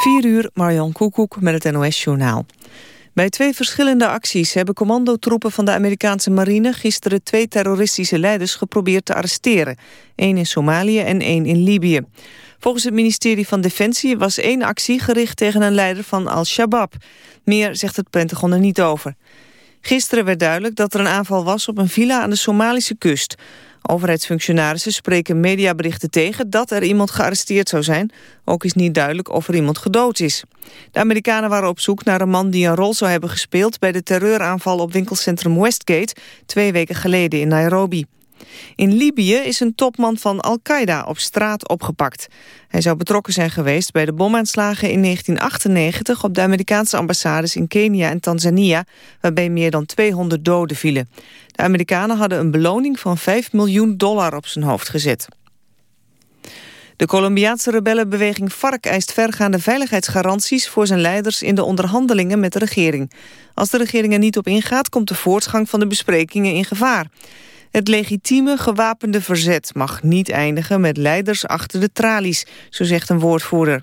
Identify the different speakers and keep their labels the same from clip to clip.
Speaker 1: 4 uur, Marjan Koekoek met het NOS-journaal. Bij twee verschillende acties hebben commandotroepen van de Amerikaanse marine... gisteren twee terroristische leiders geprobeerd te arresteren. één in Somalië en één in Libië. Volgens het ministerie van Defensie was één actie gericht tegen een leider van Al-Shabaab. Meer zegt het Pentagon er niet over. Gisteren werd duidelijk dat er een aanval was op een villa aan de Somalische kust... Overheidsfunctionarissen spreken mediaberichten tegen dat er iemand gearresteerd zou zijn. Ook is niet duidelijk of er iemand gedood is. De Amerikanen waren op zoek naar een man die een rol zou hebben gespeeld... bij de terreuraanval op winkelcentrum Westgate twee weken geleden in Nairobi. In Libië is een topman van Al-Qaeda op straat opgepakt. Hij zou betrokken zijn geweest bij de bomaanslagen in 1998... op de Amerikaanse ambassades in Kenia en Tanzania... waarbij meer dan 200 doden vielen. De Amerikanen hadden een beloning van 5 miljoen dollar op zijn hoofd gezet. De Colombiaanse rebellenbeweging FARC eist vergaande veiligheidsgaranties voor zijn leiders in de onderhandelingen met de regering. Als de regering er niet op ingaat, komt de voortgang van de besprekingen in gevaar. Het legitieme gewapende verzet mag niet eindigen met leiders achter de tralies, zo zegt een woordvoerder.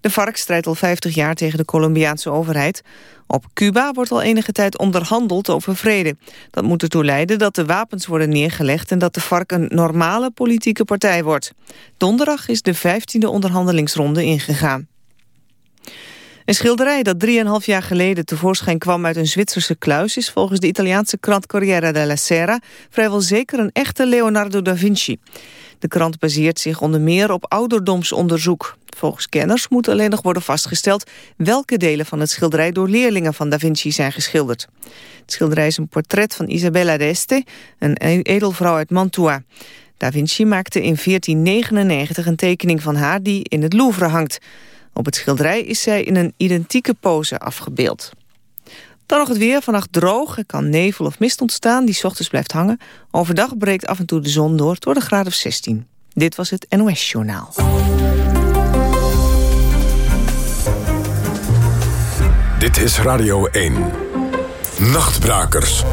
Speaker 1: De FARC strijdt al 50 jaar tegen de Colombiaanse overheid. Op Cuba wordt al enige tijd onderhandeld over vrede. Dat moet ertoe leiden dat de wapens worden neergelegd... en dat de FARC een normale politieke partij wordt. Donderdag is de 15e onderhandelingsronde ingegaan. Een schilderij dat 3,5 jaar geleden tevoorschijn kwam uit een Zwitserse kluis... is volgens de Italiaanse krant Corriere della Sera... vrijwel zeker een echte Leonardo da Vinci. De krant baseert zich onder meer op ouderdomsonderzoek. Volgens kenners moet alleen nog worden vastgesteld... welke delen van het schilderij door leerlingen van da Vinci zijn geschilderd. Het schilderij is een portret van Isabella d'Este, een edelvrouw uit Mantua. Da Vinci maakte in 1499 een tekening van haar die in het Louvre hangt... Op het schilderij is zij in een identieke pose afgebeeld. Dan nog het weer. Vannacht droog. Er kan nevel of mist ontstaan die ochtends blijft hangen. Overdag breekt af en toe de zon door door de graad of 16. Dit was het NOS Journaal.
Speaker 2: Dit is Radio 1. Nachtbrakers.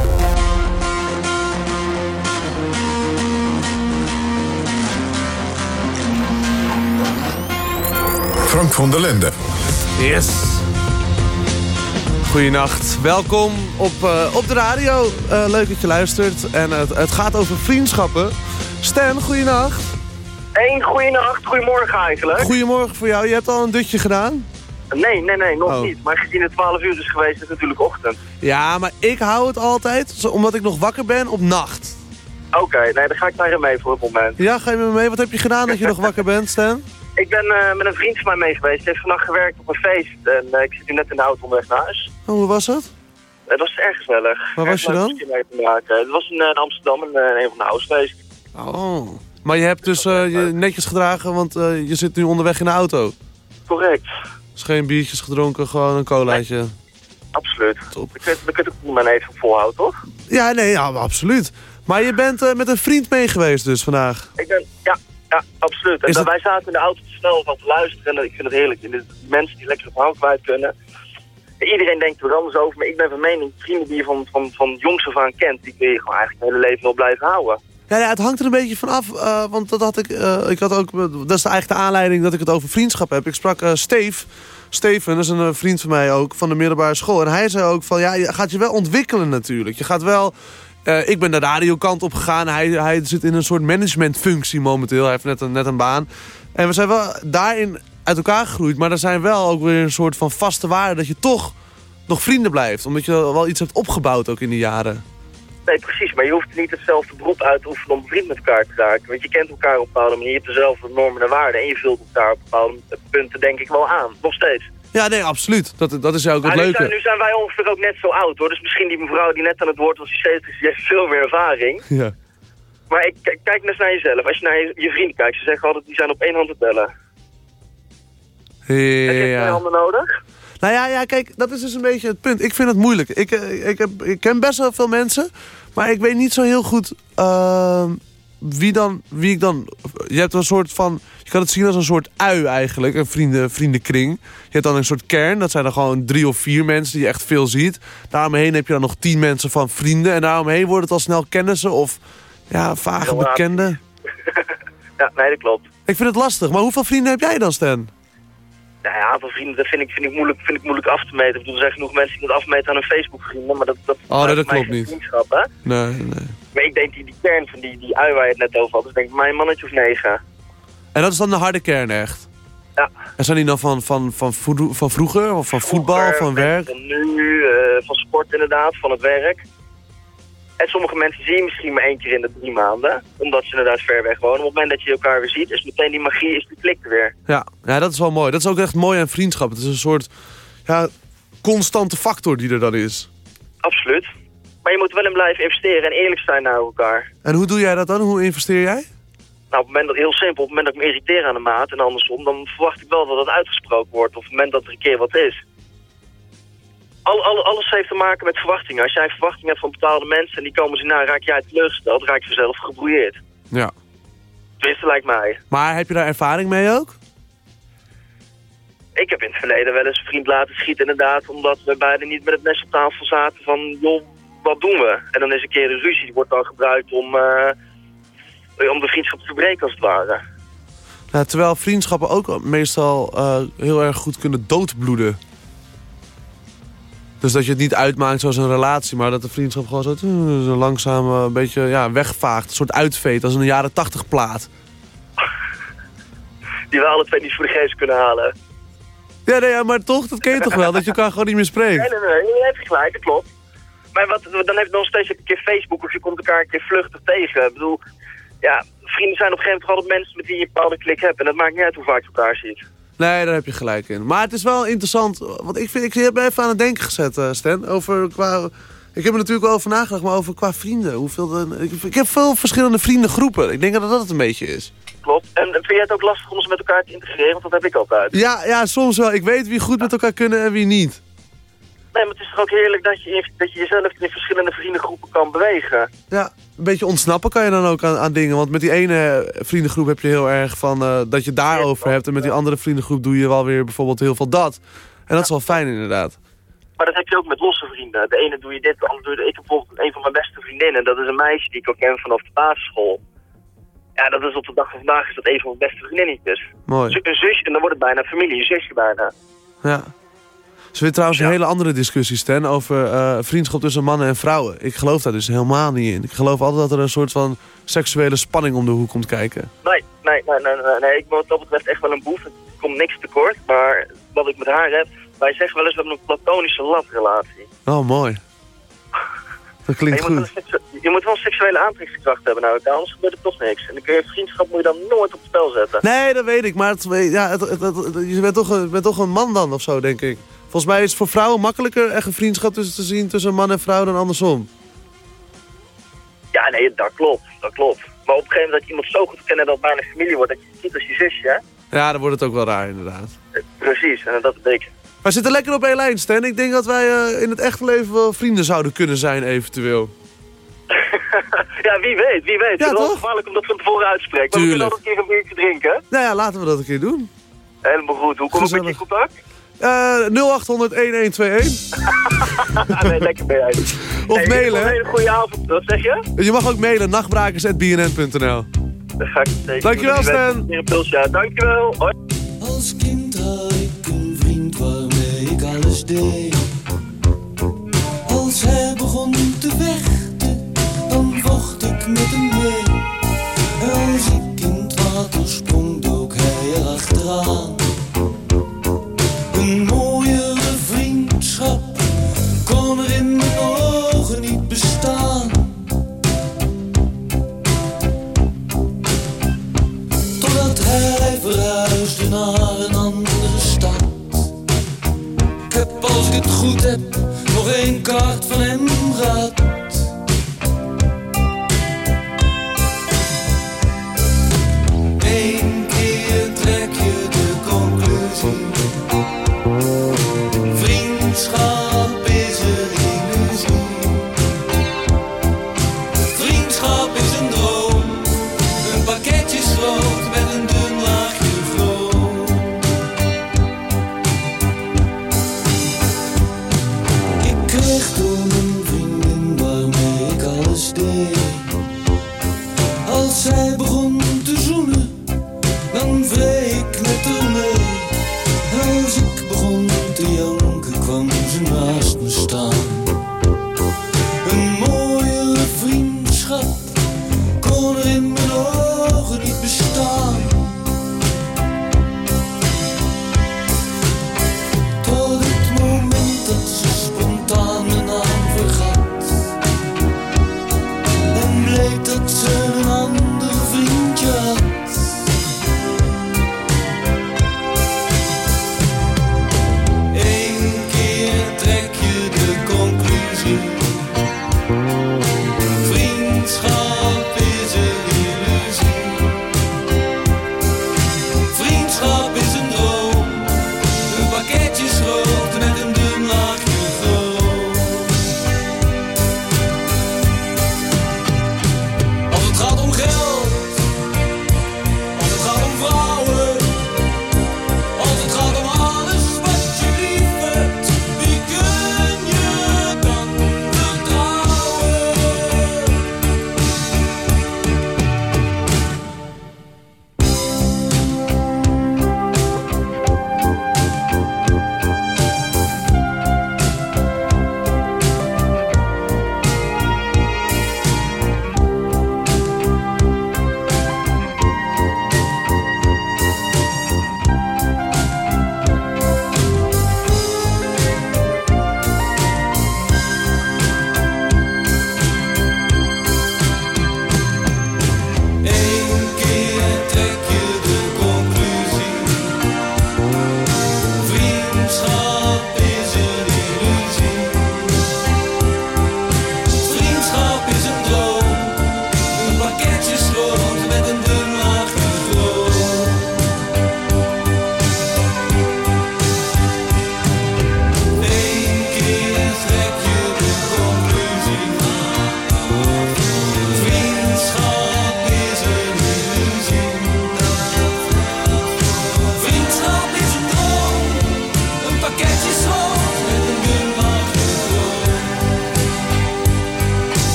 Speaker 2: Frank van der Lende.
Speaker 3: Yes. Goedenacht. Welkom op, uh, op de radio. Uh, leuk dat je luistert. En het, het gaat over vriendschappen. Stan, goedenacht.
Speaker 4: Eén goedenacht. Goedemorgen eigenlijk.
Speaker 3: Goedemorgen voor jou. Je hebt al een dutje gedaan?
Speaker 4: Nee, nee, nee, nog oh. niet. Maar gezien het 12 uur is geweest, is het natuurlijk ochtend.
Speaker 3: Ja, maar ik hou het altijd, omdat ik nog wakker ben, op nacht.
Speaker 4: Oké, nee, dan ga ik daar mee voor het moment.
Speaker 3: Ja, ga je met me mee? Wat heb je gedaan dat je nog wakker bent, Stan?
Speaker 4: Ik ben uh, met een vriend van mij mee geweest. Hij heeft vannacht gewerkt op een feest. En uh, ik zit nu net in de auto onderweg naar huis.
Speaker 3: Oh, hoe was het?
Speaker 4: Het was erg gezellig.
Speaker 3: Waar was je dan?
Speaker 4: Het was in, uh, Amsterdam, in een van de housefeesten.
Speaker 3: Oh. Maar je hebt dus je netjes gedragen, want je zit nu onderweg in de auto?
Speaker 4: Correct.
Speaker 3: Dus geen biertjes gedronken, gewoon een colaatje? Nee.
Speaker 4: Absoluut. Top. Ik weet, ik ook mijn even volhouden, toch?
Speaker 3: Ja, nee, ja, absoluut. Maar je bent met een vriend mee geweest dus vandaag?
Speaker 4: Ik ben, ja, ja, absoluut. En wij zaten in de auto te snel van te luisteren. En ik vind het heerlijk. En mensen die lekker op verhaal kwijt kunnen. iedereen denkt er anders over. Maar ik ben van mening, vrienden die je van, van, van jongs af aan kent... die kun je gewoon eigenlijk het hele leven wel blijven houden.
Speaker 3: Ja, ja, het hangt er een beetje van af. Uh, want dat had ik, uh, ik had ook, dat is de aanleiding dat ik het over vriendschap heb. Ik sprak uh, Steve. Steven, dat is een vriend van mij ook, van de middelbare school. En hij zei ook van, ja, je gaat je wel ontwikkelen natuurlijk. Je gaat wel uh, ik ben de radiokant op gegaan. Hij, hij zit in een soort managementfunctie momenteel. Hij heeft net een, net een baan. En we zijn wel daarin uit elkaar gegroeid. Maar er zijn wel ook weer een soort van vaste waarden... dat je toch nog vrienden blijft. Omdat je wel iets hebt opgebouwd ook in die jaren.
Speaker 4: Nee, precies. Maar je hoeft niet hetzelfde beroep uit te oefenen om vriend met elkaar te raken. Want je kent elkaar op een bepaalde manier. Je hebt dezelfde normen en waarden. En je vult elkaar op bepaalde punten denk ik wel aan. Nog steeds.
Speaker 3: Ja, nee, absoluut. Dat, dat is ook het leuke.
Speaker 4: Nu zijn, nu zijn wij ongeveer ook net zo oud, hoor. Dus misschien die mevrouw die net aan het woord was, die 70 die heeft veel meer ervaring.
Speaker 3: Ja.
Speaker 4: Maar ik, kijk eens naar jezelf. Als je naar je, je vrienden kijkt, ze zeggen altijd, die zijn op één hand te bellen.
Speaker 3: Ja. Heb
Speaker 4: je twee handen nodig?
Speaker 3: Nou ja, ja, kijk, dat is dus een beetje het punt. Ik vind het moeilijk. Ik, eh, ik, heb, ik ken best wel veel mensen, maar ik weet niet zo heel goed... Uh, wie dan, wie ik dan... Je hebt een soort van... Je kan het zien als een soort ui eigenlijk, een vrienden, vriendenkring. Je hebt dan een soort kern, dat zijn dan gewoon drie of vier mensen die je echt veel ziet. Daaromheen heb je dan nog tien mensen van vrienden. En daaromheen wordt het al snel kennissen of ja, vage bekenden.
Speaker 4: ja, nee, dat klopt.
Speaker 3: Ik vind het lastig, maar hoeveel vrienden heb jij dan, Stan?
Speaker 4: Nou ja, aantal vrienden, dat vind ik, vind ik, moeilijk, vind ik moeilijk af te meten. Ik bedoel, er zijn genoeg mensen die dat afmeten aan hun Facebook-vrienden, maar dat, dat,
Speaker 3: Oh, nee, dat klopt
Speaker 4: geen
Speaker 3: niet.
Speaker 4: vriendschap, hè?
Speaker 3: Nee, nee.
Speaker 4: Maar ik denk die, die kern van die, die ui waar je het net over had, is denk ik mijn mannetje of negen.
Speaker 3: En dat is dan de harde kern echt?
Speaker 4: Ja.
Speaker 3: En zijn die dan van, van, van, van vroeger? Of van voetbal,
Speaker 4: Vroeger,
Speaker 3: van werk?
Speaker 4: Van nu, eh, van sport inderdaad, van het werk. En sommige mensen zie je misschien maar één keer in de drie maanden. Omdat ze inderdaad ver weg wonen. Op het moment dat je elkaar weer ziet, is meteen die magie, is die klik er weer.
Speaker 3: Ja. ja, dat is wel mooi. Dat is ook echt mooi aan vriendschap. Het is een soort ja, constante factor die er dan is.
Speaker 4: Absoluut. Maar je moet wel in blijven investeren en eerlijk zijn naar elkaar.
Speaker 3: En hoe doe jij dat dan? Hoe investeer jij?
Speaker 4: Nou, op het moment dat, heel simpel, op het moment dat ik me irriteer aan de maat en andersom, dan verwacht ik wel dat het uitgesproken wordt. Of op het moment dat er een keer wat is. Al, al, alles heeft te maken met verwachtingen. Als jij verwachtingen hebt van bepaalde mensen en die komen ze na, raak jij teleurgesteld, raak je vanzelf gebrouilleerd.
Speaker 3: Ja.
Speaker 4: Tenminste, lijkt mij.
Speaker 3: Maar heb je daar ervaring mee ook?
Speaker 4: Ik heb in het verleden wel eens een vriend laten schieten inderdaad, omdat we beiden niet met het mes op tafel zaten van, joh, wat doen we? En dan is een keer een ruzie, die wordt dan gebruikt om, eh, om de vriendschap te verbreken als het ware.
Speaker 3: Terwijl vriendschappen ook meestal eh, heel erg goed kunnen doodbloeden. Dus dat je het niet uitmaakt zoals een relatie, maar dat de vriendschap gewoon zo, eh, zo langzaam een beetje ja, wegvaagt. Een soort uitveet, als een jaren tachtig plaat.
Speaker 4: Die we alle twee niet voor de geest kunnen halen.
Speaker 3: Ja, nee, ja, maar toch, dat ken je toch wel, dat je elkaar gewoon niet meer
Speaker 4: Nee,
Speaker 3: spreekt.
Speaker 4: nee, nee, je hebt gelijk, dat klopt. Maar wat, dan heb je nog steeds een keer Facebook of je komt elkaar een keer vluchtig tegen. Ik bedoel, ja, vrienden zijn op een gegeven moment altijd mensen met wie je een bepaalde klik hebt. En dat maakt niet uit hoe vaak je elkaar ziet.
Speaker 3: Nee, daar heb je gelijk in. Maar het is wel interessant, want ik, vind, ik heb me even aan het denken gezet, eh, Stan. Over qua, ik heb er natuurlijk wel over nagedacht, maar over qua vrienden. Hoeveel ik, ik heb veel verschillende vriendengroepen. Ik denk dat dat het een beetje is.
Speaker 4: Klopt. En, en vind jij het ook lastig om ze met elkaar te integreren? Want dat heb ik altijd.
Speaker 3: Ja, ja, soms wel. Ik weet wie goed met elkaar kunnen en wie niet.
Speaker 4: Nee, maar het is toch ook heerlijk dat je, dat je jezelf in verschillende vriendengroepen kan bewegen.
Speaker 3: Ja, een beetje ontsnappen kan je dan ook aan, aan dingen. Want met die ene vriendengroep heb je heel erg van eh, dat je daarover hebt. En met die andere vriendengroep doe je wel weer bijvoorbeeld heel veel dat. En dat is wel fijn inderdaad.
Speaker 4: Maar dat heb je ook met losse vrienden. De ene doe je dit, de andere doe je. Ik heb bijvoorbeeld een van mijn beste vriendinnen. Dat is een meisje die ik al ken vanaf de basisschool. Ja, dat is op de dag van vandaag is dat een van mijn beste vriendinnetjes.
Speaker 3: Mooi.
Speaker 4: Een zusje, en dan wordt het bijna familie, een zusje bijna.
Speaker 3: Ja. Ze weer trouwens een hele andere discussie, Stan, over eh, vriendschap tussen mannen en vrouwen. Ik geloof daar dus helemaal niet in. Ik geloof altijd dat er een soort van seksuele spanning om de hoek komt kijken.
Speaker 4: Nee, nee, nee, nee, nee, nee. Ik ben wat dat betreft echt wel een boef. Er komt niks tekort, maar wat ik met haar heb... Wij zeggen wel eens, we hebben een platonische latrelatie.
Speaker 3: Oh, mooi. Dat klinkt
Speaker 4: je, moet
Speaker 3: goed.
Speaker 4: seksu- je moet wel een seksuele aantrekkingskracht hebben naar elkaar, anders gebeurt er toch niks. En dan kun je vriendschap moet je dan nooit op het spel zetten.
Speaker 3: Nee, dat weet ik. Maar het, ja, het, het- het- je bent toch, een, bent toch een man dan of zo, denk ik. Volgens mij is het voor vrouwen makkelijker echt een vriendschap tussen te zien tussen man en vrouw dan andersom.
Speaker 4: Ja, nee, dat klopt, dat klopt. Maar op een gegeven moment dat je iemand zo goed kent dat het bijna familie wordt, dat je het ziet als je zusje, hè?
Speaker 3: Ja, dan wordt het ook wel raar inderdaad.
Speaker 4: Precies, en dat weet ik.
Speaker 3: Wij zitten lekker op één lijn, Stan. Ik denk dat wij eh, in het echte leven wel vrienden zouden kunnen zijn, eventueel.
Speaker 4: ja, wie weet, wie weet.
Speaker 3: Ja,
Speaker 4: het is wel
Speaker 3: toch?
Speaker 4: gevaarlijk om dat van tevoren uit te spreken. Maar we kunnen altijd een keer een biertje drinken.
Speaker 3: Nou ja, laten we dat een keer doen.
Speaker 4: Helemaal goed. Hoe kom ik met je contact?
Speaker 3: Eh 0800 1121.
Speaker 4: Ah, nee, lekker ben jij.
Speaker 3: Of
Speaker 4: Hey,
Speaker 3: mailen,
Speaker 4: Een
Speaker 3: hè?
Speaker 4: hele goede avond. Wat zeg je?
Speaker 3: Je mag ook mailen, nachtbrakers.bnn.nl.
Speaker 4: Dan ga ik zeker
Speaker 3: Dankjewel. Stan.
Speaker 4: Dankjewel. Hoi.
Speaker 5: Als kind had ik een vriend waarmee ik alles deed. Als hij begon te vechten, dan vocht ik met hem mee. Als ik in het water sprong, dook hij erachteraan. Naar een andere stad. Ik heb als ik het goed heb nog één kaart van hem gehad.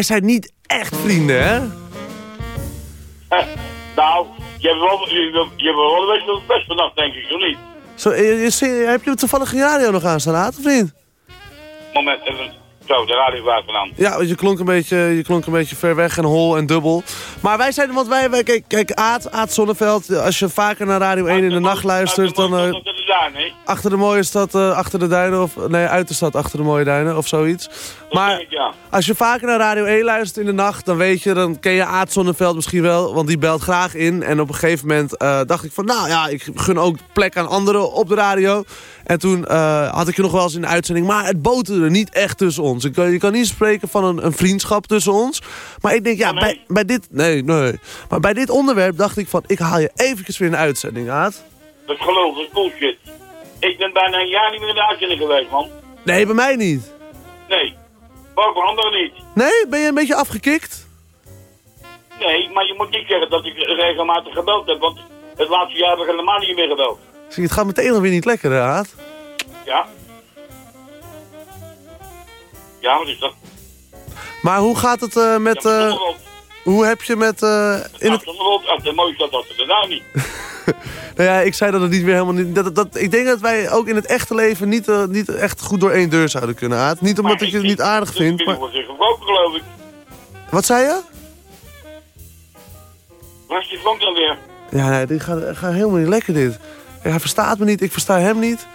Speaker 3: Wij zijn niet echt vrienden, hè?
Speaker 6: eh, nou, je hebt wel, je, je hebt wel een beetje best vannacht, denk ik, of niet?
Speaker 3: Zo, eh, je, heb je toevallig een radio nog aan staan, Aad, of niet?
Speaker 6: Moment, even, zo, de radio waar vandaan.
Speaker 3: Ja, want je klonk een beetje, je klonk een beetje ver weg en hol en dubbel. Maar wij zijn, want wij, wij kijk, kijk Aad, Aad Zonneveld, als je vaker naar Radio 1 in de nacht luistert, dan eh,
Speaker 6: daar, nee?
Speaker 3: achter de mooie stad, eh, achter de duinen, of nee, uit de stad, achter de mooie duinen, of zoiets.
Speaker 6: Dat
Speaker 3: Maar
Speaker 6: denk ik, ja.
Speaker 3: als je vaker naar Radio 1 luistert in de nacht, dan weet je, dan ken je Aad Zonneveld misschien wel, want die belt graag in. En op een gegeven moment eh, dacht ik van, nou ja, ik gun ook plek aan anderen op de radio. En toen eh, had ik je nog wel eens in de uitzending, maar het boterde niet echt tussen ons. Ik, je kan niet spreken van een, een vriendschap tussen ons. Maar ik denk, ja,
Speaker 6: Oh, nee?
Speaker 3: bij, bij dit, nee, nee. Maar bij dit onderwerp dacht ik van, ik haal je eventjes weer in de uitzending, Aad.
Speaker 6: Dat geloof, is bullshit. Ik ben bijna een jaar niet meer in de uitzending geweest, man.
Speaker 3: Nee, bij mij niet.
Speaker 6: Nee. Maar ook bij anderen niet.
Speaker 3: Nee, ben je een beetje afgekikt?
Speaker 6: Nee, maar je moet niet zeggen dat ik regelmatig gebeld heb, want het laatste jaar heb ik helemaal niet meer gebeld.
Speaker 3: Zie, het gaat meteen alweer niet lekker, hè, Aad.
Speaker 6: Ja? Ja, wat is dat?
Speaker 3: Maar hoe gaat het eh, met...
Speaker 6: Ja.
Speaker 3: Hoe heb je met... eh, in het...
Speaker 6: De mooie stad was er daar niet.
Speaker 3: Nou ja, ik zei dat het niet weer helemaal niet... Dat, dat, dat- ik denk dat wij ook in het echte leven niet, eh, niet echt goed door één deur zouden kunnen, Aad. Niet omdat
Speaker 6: Maar
Speaker 3: ik je het niet aardig vind, maar...
Speaker 6: gebroken, geloof ik.
Speaker 3: Wat zei je?
Speaker 6: Waar is die vonk dan weer?
Speaker 3: Ja, nee, dit gaat, gaat helemaal niet lekker, dit. Hij verstaat me niet, ik versta hem niet.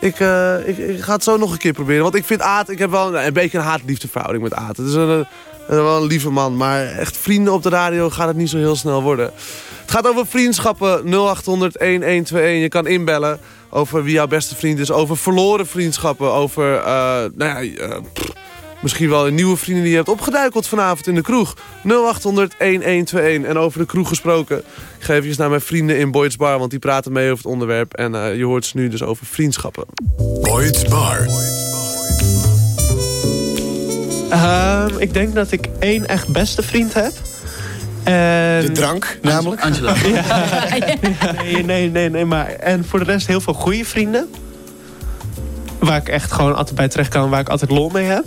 Speaker 3: Ik, eh, ik, ik ga het zo nog een keer proberen. Want ik vind Aad, ik heb wel een, een beetje een haat-liefde verhouding met Aad. Het is een, een- wel een lieve man, maar echt vrienden op de radio gaat het niet zo heel snel worden. Het gaat over vriendschappen 0800-1121. Je kan inbellen over wie jouw beste vriend is. Over verloren vriendschappen. Over, eh, nou ja, eh, misschien wel een nieuwe vrienden die je hebt opgeduikeld vanavond in de kroeg. 0800-1121. En over de kroeg gesproken. Ik ga even naar mijn vrienden in Boyd's Bar, want die praten mee over het onderwerp. En eh, je hoort ze nu dus over vriendschappen.
Speaker 2: Boyd's Bar.
Speaker 7: Ehm, ik denk dat ik één echt beste vriend heb. En...
Speaker 8: De drank, namelijk.
Speaker 9: Angela.
Speaker 7: Nee, nee, nee, nee, maar... En voor de rest heel veel goede vrienden. Waar ik echt gewoon altijd bij terecht kan. Waar ik altijd lol mee heb.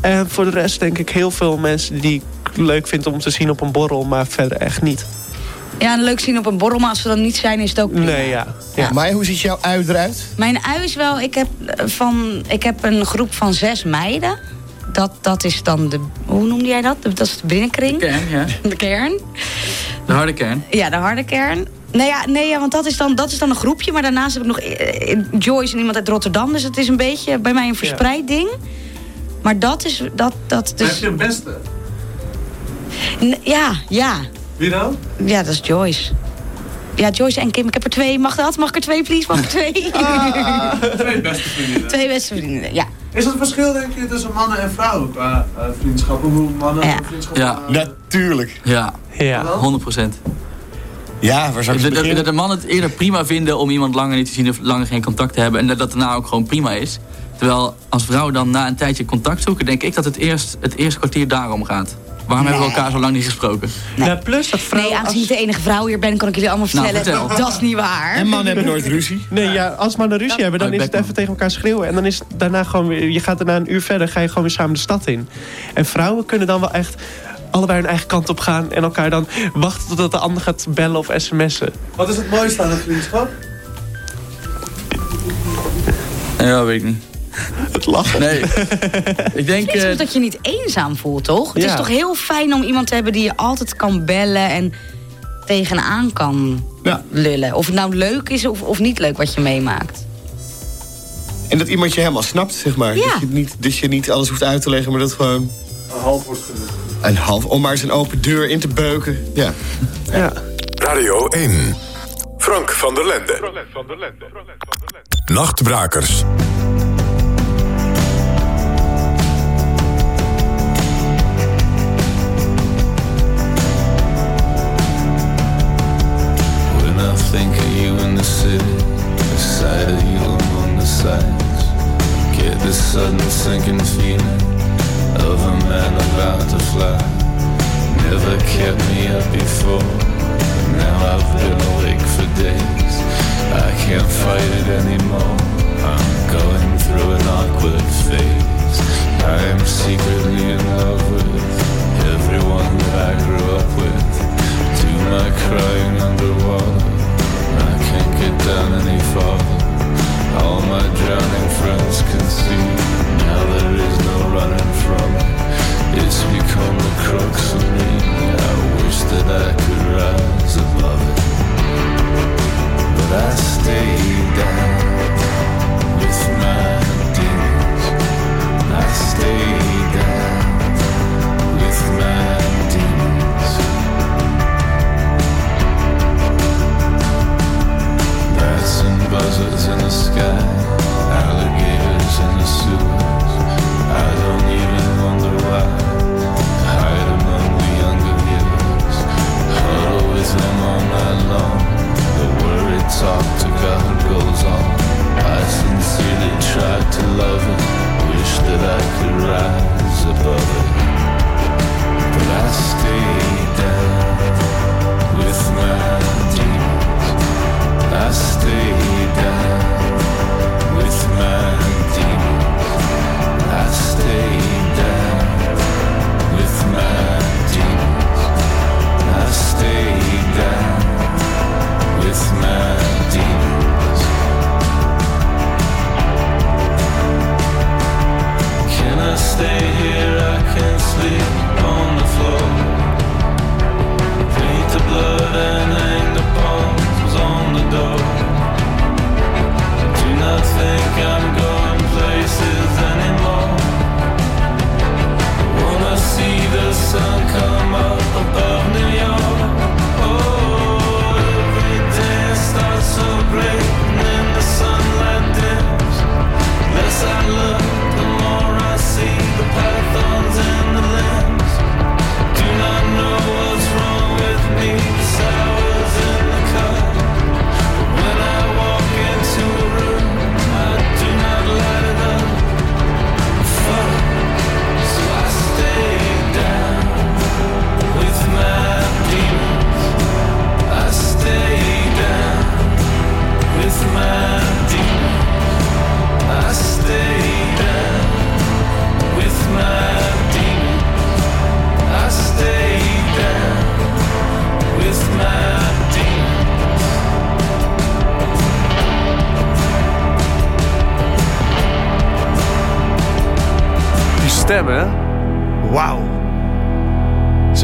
Speaker 7: En voor de rest denk ik heel veel mensen die ik leuk vind om te zien op een borrel. Maar verder echt niet.
Speaker 8: Ja, en leuk zien op een borrel, maar als ze dan niet zijn, is het ook prima.
Speaker 7: Nee, ja. ja.
Speaker 9: Maar hoe ziet jouw ui eruit?
Speaker 8: Mijn ui is wel, ik heb, eh, van, ik heb een groep van zes meiden. Dat, dat is dan de, hoe noemde jij dat? Dat is de binnenkring.
Speaker 10: Kern, ja.
Speaker 8: De kern.
Speaker 10: De harde kern.
Speaker 8: Ja, de harde kern. Nee, ja, nee ja, want dat is, dan, dat is dan een groepje. Maar daarnaast heb ik nog eh, eh, Joyce en iemand uit Rotterdam. Dus het is een beetje bij mij een verspreid ding. Maar dat is... Dat, dat, dus,
Speaker 3: Heb je een beste?
Speaker 8: N- ja, ja.
Speaker 3: Wie dan?
Speaker 8: Ja, dat is Joyce. Ja, Joyce en Kim. Ik heb er twee. Mag dat? Mag ik er twee, please? Mag ik er twee?
Speaker 3: Twee beste vriendinnen.
Speaker 8: twee beste vriendinnen, ja.
Speaker 3: Is een verschil denk je tussen mannen en vrouwen qua eh, vriendschappen? Hoe mannen
Speaker 8: Ja.
Speaker 3: vriendschappen
Speaker 10: Ja.
Speaker 9: Natuurlijk.
Speaker 10: Ja,
Speaker 7: ja.
Speaker 10: 100 procent.
Speaker 9: Ja, waar zou ik
Speaker 10: Dat, dat,
Speaker 9: beginnen?
Speaker 10: dat de mannen het eerder prima vinden om iemand langer niet te zien of langer geen contact te hebben. En dat dat daarna ook gewoon prima is. Terwijl als vrouwen dan na een tijdje contact zoeken, denk ik dat het eerst het eerste kwartier daarom gaat. Waarom hebben we elkaar zo lang niet gesproken?
Speaker 7: Nou, plus dat vrouwen...
Speaker 8: Nee, aangezien ik de enige vrouw hier ben, kan ik jullie allemaal
Speaker 10: Nou,
Speaker 8: vertellen.
Speaker 10: vertel.
Speaker 8: dat is niet waar.
Speaker 9: En mannen hebben nooit ruzie.
Speaker 7: Nee, ja, als mannen ruzie hebben, dan
Speaker 10: Oh,
Speaker 7: is het even tegen elkaar schreeuwen. En dan is het daarna gewoon weer... Je gaat daarna een uur verder, ga je gewoon weer samen de stad in. En vrouwen kunnen dan wel echt allebei hun eigen kant op gaan... en elkaar dan wachten totdat de ander gaat bellen of sms'en.
Speaker 3: Wat is het mooiste aan een vriendschap?
Speaker 10: Ja, weet ik niet.
Speaker 7: Het lachen.
Speaker 10: Nee. ik denk...
Speaker 8: Het is
Speaker 10: eh,
Speaker 8: dat je niet eenzaam voelt, toch? Het
Speaker 7: Ja.
Speaker 8: is toch heel fijn om iemand te hebben die je altijd kan bellen en tegenaan kan
Speaker 9: Ja.
Speaker 8: lullen. Of het nou leuk is of, of niet leuk wat je meemaakt.
Speaker 9: En dat iemand je helemaal snapt, zeg maar.
Speaker 8: Ja.
Speaker 9: Dat, je niet, dat je niet alles hoeft uit te leggen, maar dat gewoon
Speaker 3: Een half wordt genoeg.
Speaker 9: een half... om maar eens een open deur in te beuken. Ja.
Speaker 7: Ja.
Speaker 2: Radio 1. Frank van der Lende. Nachtbrakers.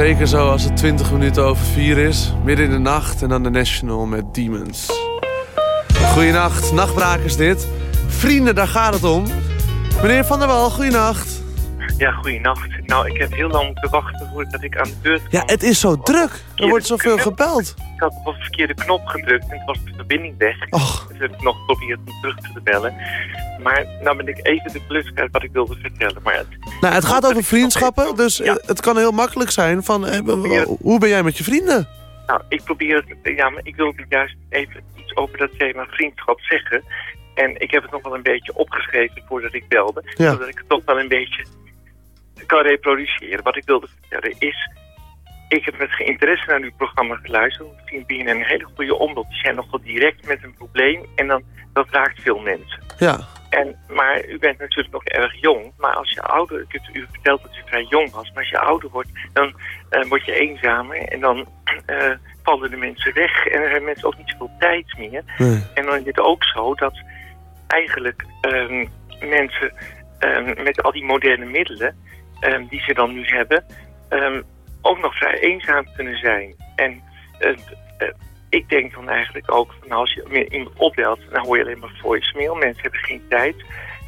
Speaker 3: Zeker zo als het 20 minuten over 4 is. Midden in de nacht en dan de National met Demons. Goeienacht, nachtbrakers dit. Vrienden, daar gaat het om. Meneer Van der Wal, goeienacht.
Speaker 11: Ja, goeienacht. Nou, ik heb heel lang moeten wachten voordat ik aan de kwam.
Speaker 3: Ja, het is zo druk. Er wordt zoveel gebeld.
Speaker 11: Ik had op de verkeerde knop gedrukt en toen was de verbinding weg.
Speaker 3: Och.
Speaker 11: Dus heb ik nog geprobeerd om terug te bellen. Maar nou ben ik even de klus kwijt wat ik wilde vertellen. Maar het,
Speaker 3: Nou, het gaat over vriendschappen, dus eh, het kan heel makkelijk zijn van... eh, hoe ben jij met je vrienden?
Speaker 11: nou, ik probeer het... Ja, maar ik wilde juist even iets over dat thema vriendschap zeggen. En ik heb het nog wel een beetje opgeschreven voordat ik belde.
Speaker 3: Ja.
Speaker 11: Zodat ik het toch wel een beetje kan reproduceren. Wat ik wilde vertellen is... Ik heb met interesse naar uw programma geluisterd. Want ik vind BNN een hele goede omroep. Die zijn nogal direct met een probleem. En dan, dat raakt veel mensen.
Speaker 3: Ja.
Speaker 11: En, maar u bent natuurlijk nog erg jong. Maar als je ouder... Ik heb u verteld dat u vrij jong was. Maar als je ouder wordt, dan eh, word je eenzamer. En dan eh, vallen de mensen weg. En dan hebben mensen ook niet zoveel tijd meer.
Speaker 3: Nee.
Speaker 11: En dan is het ook zo dat eigenlijk ehm, mensen ehm, met al die moderne middelen ehm, die ze dan nu hebben, ehm, ook nog vrij eenzaam kunnen zijn. En eh, eh, ik denk dan eigenlijk ook, van nou, als je iemand opbelt, dan hoor je alleen maar voicemail. Mensen hebben geen tijd.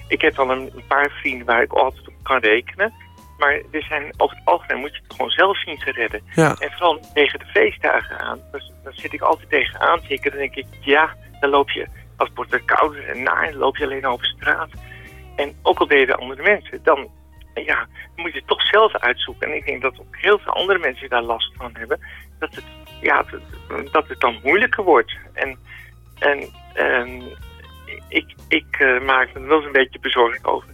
Speaker 11: Ik heb dan een, een paar vrienden waar ik altijd op kan rekenen. Maar er zijn, over het algemeen moet je het gewoon zelf zien te redden.
Speaker 3: Ja.
Speaker 11: En vooral tegen de feestdagen aan. Dus, dan zit ik altijd tegen aan tikken. Dan denk ik, ja, dan loop je, als het wordt er kouder en naar, dan loop je alleen over straat. En ook al bij andere mensen, dan, ja, dan moet je het toch zelf uitzoeken. En ik denk dat ook heel veel andere mensen daar last van hebben. Dat het, ja, dat, dat het dan moeilijker wordt. En, en ehm, ik, ik eh, maak me wel eens een beetje bezorgd over.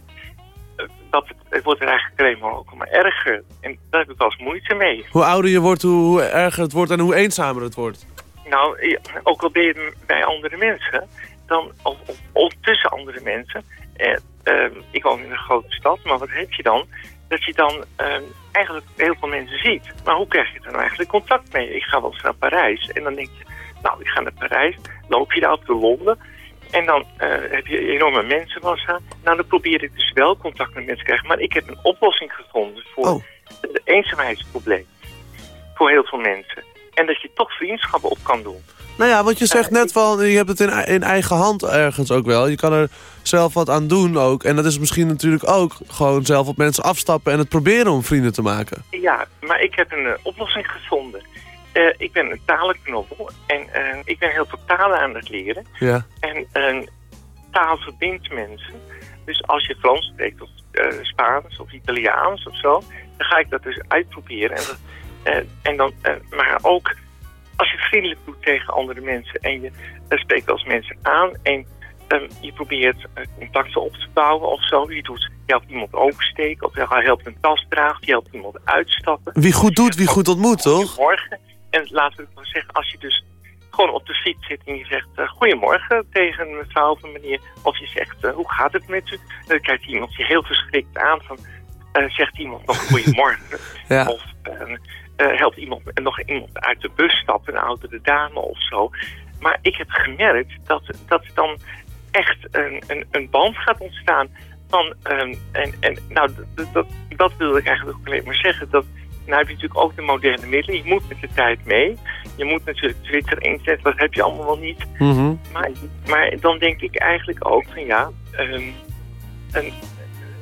Speaker 11: Dat het, het wordt er eigenlijk alleen maar ook maar erger. En daar heb ik wel eens moeite mee.
Speaker 3: Hoe ouder je wordt, hoe, erger het wordt en hoe eenzamer het wordt.
Speaker 11: Nou, ook al ben je bij andere mensen, dan, of, of, of tussen andere mensen. Eh, eh, ik woon in een grote stad, maar wat heb je dan? Dat je dan eh, eigenlijk heel veel mensen ziet. Maar hoe krijg je er nou eigenlijk contact mee? Ik ga wel eens naar Parijs en dan denk je, nou, ik ga naar Parijs. Loop je daar op de Londen en dan eh, heb je enorme mensenmassa. Nou, dan probeer ik dus wel contact met mensen te krijgen. Maar ik heb een oplossing gevonden voor het eenzaamheidsprobleem. Voor heel veel mensen. En dat je toch vriendschappen op kan doen.
Speaker 3: Nou ja, want je zegt net van, je hebt het in, in eigen hand ergens ook wel. Je kan er zelf wat aan doen ook. En dat is misschien natuurlijk ook gewoon zelf op mensen afstappen... en het proberen om vrienden te maken.
Speaker 11: Ja, maar ik heb een eh, oplossing gevonden. Eh, ik ben een talenknobbel en eh, ik ben heel veel talen aan het leren.
Speaker 3: Ja.
Speaker 11: En eh, taal verbindt mensen. Dus als je Frans spreekt of eh, Spaans of Italiaans of zo, dan ga ik dat dus uitproberen. En, dat- eh, en dan, eh, maar ook als je vriendelijk doet tegen andere mensen en je eh, spreekt als mensen aan en ehm, je probeert eh, contacten op te bouwen of zo. Je, doet, je helpt iemand oversteken of je helpt een tas dragen, je helpt iemand uitstappen.
Speaker 3: Wie goed doet, wie goed ontmoet, toch?
Speaker 11: Goedemorgen. En laten we het maar zeggen, als je dus gewoon op de fiets zit en je zegt eh, goedemorgen tegen een mevrouw of meneer. Of je zegt, eh, hoe gaat het met u? Dan kijkt iemand je heel verschrikt aan van, eh, zegt iemand nog goedemorgen.
Speaker 3: Ja.
Speaker 11: Of eh, eh, helpt iemand nog iemand uit de bus stappen, een oudere dame of zo. Maar ik heb gemerkt dat, dat dan echt een, een, een band gaat ontstaan. Van, ehm, en, en nou, dat, dat, dat wilde ik eigenlijk ook alleen maar zeggen. Dat, nou heb je natuurlijk ook de moderne middelen. Je moet met de tijd mee. Je moet natuurlijk Twitter inzetten. Dat heb je allemaal wel niet.
Speaker 3: Mhm.
Speaker 11: Maar, maar dan denk ik eigenlijk ook van ja... ehm, een-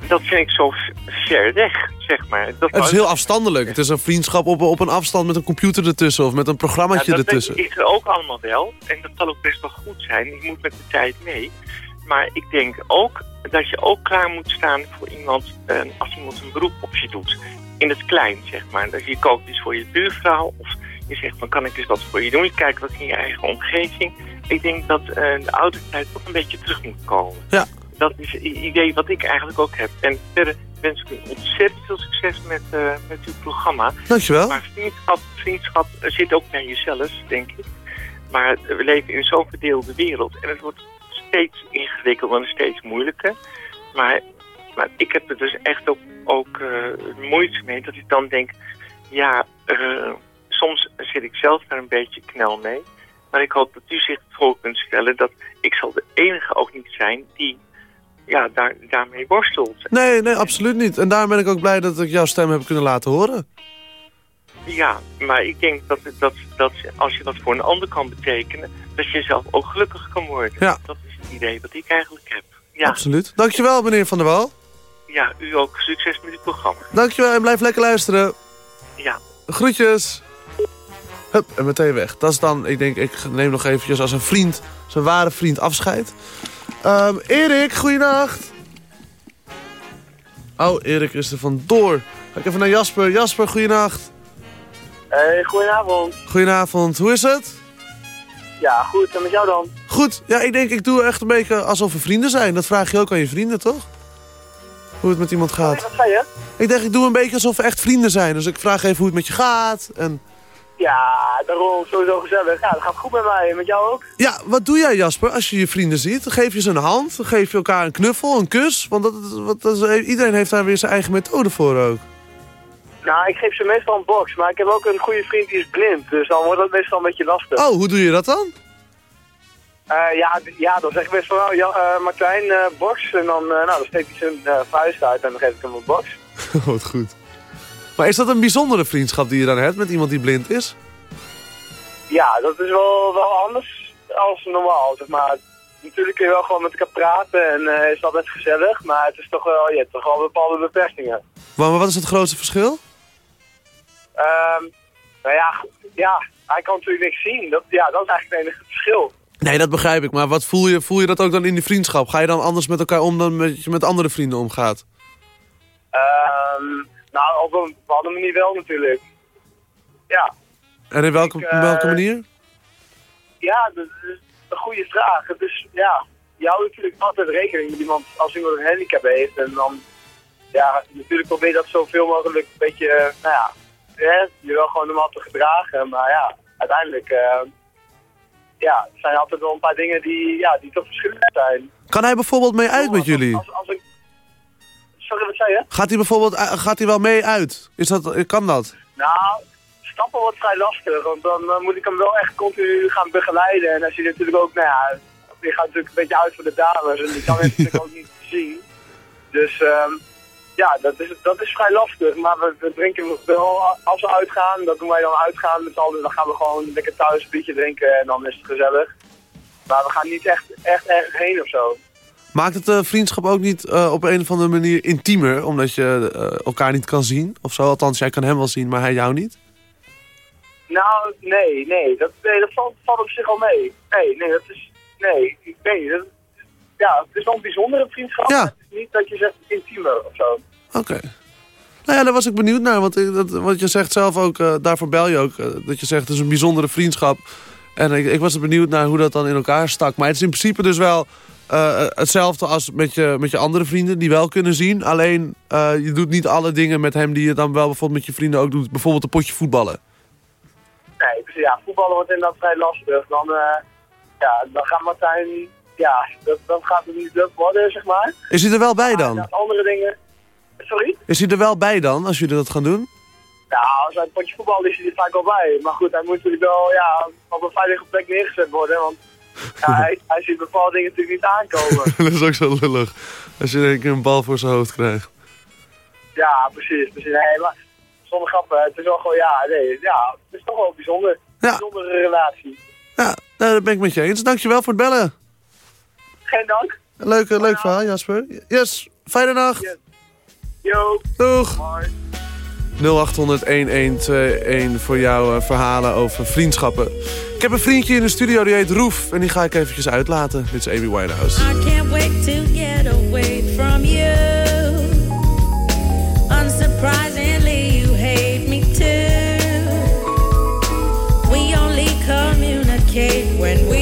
Speaker 11: dat vind ik zo ver weg, zeg maar. Dat
Speaker 3: Het is heel afstandelijk. Het is een vriendschap op, op een afstand met een computer ertussen... of met een programmaatje
Speaker 11: ja, dat
Speaker 3: ertussen.
Speaker 11: is er ook allemaal wel. En dat zal ook best wel goed zijn. Je moet met de tijd mee. Maar ik denk ook dat je ook klaar moet staan voor iemand... eh, als iemand een beroep op je doet. In het klein, zeg maar. Dat je kookt iets voor je buurvrouw. Of je zegt van, kan ik eens wat voor je doen? Je kijkt wat in je eigen omgeving. Ik denk dat eh, de oude tijd toch een beetje terug moet komen.
Speaker 3: Ja.
Speaker 11: Dat is het idee wat ik eigenlijk ook heb. En verder wens ik u ontzettend veel succes met, eh, met uw programma.
Speaker 3: Dankjewel.
Speaker 11: Maar vriendschap, vriendschap zit ook bij jezelf, denk ik. Maar we leven in zo'n verdeelde wereld. En het wordt steeds ingewikkelder en steeds moeilijker. Maar, maar ik heb er dus echt ook, ook eh, moeite mee dat ik dan denk... Ja, eh, soms zit ik zelf daar een beetje knel mee. Maar ik hoop dat u zich voor kunt stellen dat ik zal de enige ook niet zijn die ja, daar, daarmee worstelt.
Speaker 3: Nee, nee, absoluut niet. En daarom ben ik ook blij dat ik jouw stem heb kunnen laten horen.
Speaker 11: Ja, maar ik denk dat, dat, dat als je dat voor een ander kan betekenen, dat je zelf ook gelukkig kan worden.
Speaker 3: Ja.
Speaker 11: Dat is het idee wat ik eigenlijk heb. Ja,
Speaker 3: Absoluut. Dankjewel, meneer Van der Wal.
Speaker 11: ja u ook succes met het programma.
Speaker 3: Dankjewel en blijf lekker luisteren.
Speaker 11: Ja.
Speaker 3: Groetjes. Hup, en meteen weg. Dat is dan, ik denk, ik neem nog eventjes als een vriend, zijn ware vriend afscheid. Ehm Erik, goeienacht. Oh, Erik is er vandoor. Ga ik even naar Jasper. Jasper, goeienacht.
Speaker 12: Hey, goedenavond.
Speaker 3: Goedenavond, hoe is het?
Speaker 12: Ja, goed. En met jou dan?
Speaker 3: Goed, ja, ik denk, ik doe echt een beetje alsof we vrienden zijn. Dat vraag je ook aan je vrienden, toch? Hoe het met iemand gaat.
Speaker 12: Wat zei je?
Speaker 3: Ik denk, ik doe een beetje alsof we echt vrienden zijn. Dus ik vraag even hoe het met je gaat. En
Speaker 12: Ja, daarom sowieso gezellig. Ja, dat gaat goed met mij. Met jou ook?
Speaker 3: Ja, wat doe jij Jasper als je je vrienden ziet? Geef je ze een hand? Geef je elkaar een knuffel, een kus? Want dat, wat, dat is- iedereen heeft daar weer zijn eigen methode voor ook.
Speaker 12: Nou, ik geef ze meestal een box. Maar ik heb ook een goede vriend die is blind. Dus dan wordt dat meestal een beetje lastig.
Speaker 3: Oh, hoe doe je dat dan?
Speaker 12: Eh, ja, ja, dan zeg ik best van, nou, ja, eh, Martijn, eh, box. En dan, nou, dan steekt hij zijn vuist uit en dan geef ik hem een box.
Speaker 3: Wat goed. Maar is dat een bijzondere vriendschap die je dan hebt met iemand die blind is?
Speaker 12: Ja, dat is wel, wel anders als normaal, zeg maar. Natuurlijk kun je wel gewoon met elkaar praten en eh, is altijd gezellig. Maar het is toch wel, je hebt toch wel bepaalde beperkingen.
Speaker 3: Maar, wat is het grootste verschil?
Speaker 12: Ehm, nou ja, ja, hij kan natuurlijk niks zien. Dat, ja, dat is eigenlijk het enige verschil.
Speaker 3: Nee, dat begrijp ik. Maar wat voel je, voel je dat ook dan in die vriendschap? Ga je dan anders met elkaar om dan met je met andere vrienden omgaat?
Speaker 12: Ehm, nou, op een bepaalde manier wel natuurlijk. Ja,
Speaker 3: En in welke,
Speaker 12: Ik, eh,
Speaker 3: welke manier?
Speaker 12: ja dat is een goede vraag. Het is, ja, je houdt natuurlijk altijd rekening met iemand als iemand een handicap heeft. En dan, ja, natuurlijk probeer je dat zoveel mogelijk een beetje, eh, nou ja, hè, je wel gewoon normaal te gedragen. Maar ja, uiteindelijk, eh, ja, er zijn altijd wel een paar dingen die, ja, die toch verschillend zijn.
Speaker 3: Kan hij bijvoorbeeld mee uit met jullie?
Speaker 12: Als, als ik...
Speaker 3: Gaat hij bijvoorbeeld eh, gaat hij wel mee uit? Is dat, kan dat?
Speaker 12: Nou, stappen wordt vrij lastig, want dan eh, moet ik hem wel echt continu gaan begeleiden. En als je natuurlijk ook, nou ja, je gaat natuurlijk een beetje uit voor de dames en die kan het natuurlijk ook niet zien. Dus ehm, ja, dat is, dat is vrij lastig. Maar we, we drinken wel, als we uitgaan, dat doen wij dan uitgaan met z'n allen, dan gaan we gewoon lekker thuis een biertje drinken en dan is het gezellig. Maar we gaan niet echt, echt ergens heen of zo.
Speaker 3: Maakt het de vriendschap ook niet eh, op een of andere manier intiemer, omdat je eh, elkaar niet kan zien? Of zo, althans, jij kan hem wel zien, maar hij jou niet?
Speaker 12: Nou, nee, nee, dat, nee, dat valt, valt op zich al mee. Nee, nee, dat is, nee, ik weet niet. Dat, ja, het is wel een bijzondere vriendschap.
Speaker 3: Ja.
Speaker 12: Het is niet dat je zegt intiemer of zo.
Speaker 3: Oké. Nou ja, daar was ik benieuwd naar, want, ik- dat, je zegt zelf ook, eh, daarvoor bel je ook, eh, dat je zegt het is een bijzondere vriendschap. En ik, ik was benieuwd naar hoe dat dan in elkaar stak. Maar het is in principe dus wel eh, hetzelfde als met je, met je andere vrienden die wel kunnen zien. Alleen eh, je doet niet alle dingen met hem die je dan wel bijvoorbeeld met je vrienden ook doet. Bijvoorbeeld een potje voetballen.
Speaker 12: Nee, dus ja, voetballen wordt inderdaad vrij lastig. Dan, eh, ja, dan gaat Martijn, ja, dat, dat gaat het niet leuk worden, zeg maar.
Speaker 3: Is hij er wel bij dan?
Speaker 12: dat andere dingen... Sorry?
Speaker 3: Is hij er wel bij dan, als jullie dat gaan doen?
Speaker 12: Nou, als hij een potje voetbal is hij er vaak al bij. Maar goed, hij moet natuurlijk wel ja, op een veilige plek neergezet worden. Want ja, hij, hij ziet bepaalde dingen natuurlijk niet aankomen.
Speaker 3: dat is ook zo lullig. Als je keer een bal voor zijn hoofd krijgt.
Speaker 12: Ja, precies. precies. Nee, maar zonder grappen, het is wel gewoon, ja, nee, ja, het is toch wel bijzonder. Een bijzondere relatie.
Speaker 3: Ja, nou, dat ben ik met je eens. Dankjewel voor het bellen.
Speaker 12: Geen dank.
Speaker 3: Leuk, leuk verhaal, Jasper. Yes, fijne nacht.
Speaker 12: Yo.
Speaker 3: Doeg. 0800-1121 voor jouw eh, verhalen over vriendschappen. Ik heb een vriendje in de studio, die heet Roef. En die ga ik eventjes uitlaten. Dit is Amy Winehouse.
Speaker 13: I can't wait to get away from you. Unsurprisingly, you hate me too. We only communicate when we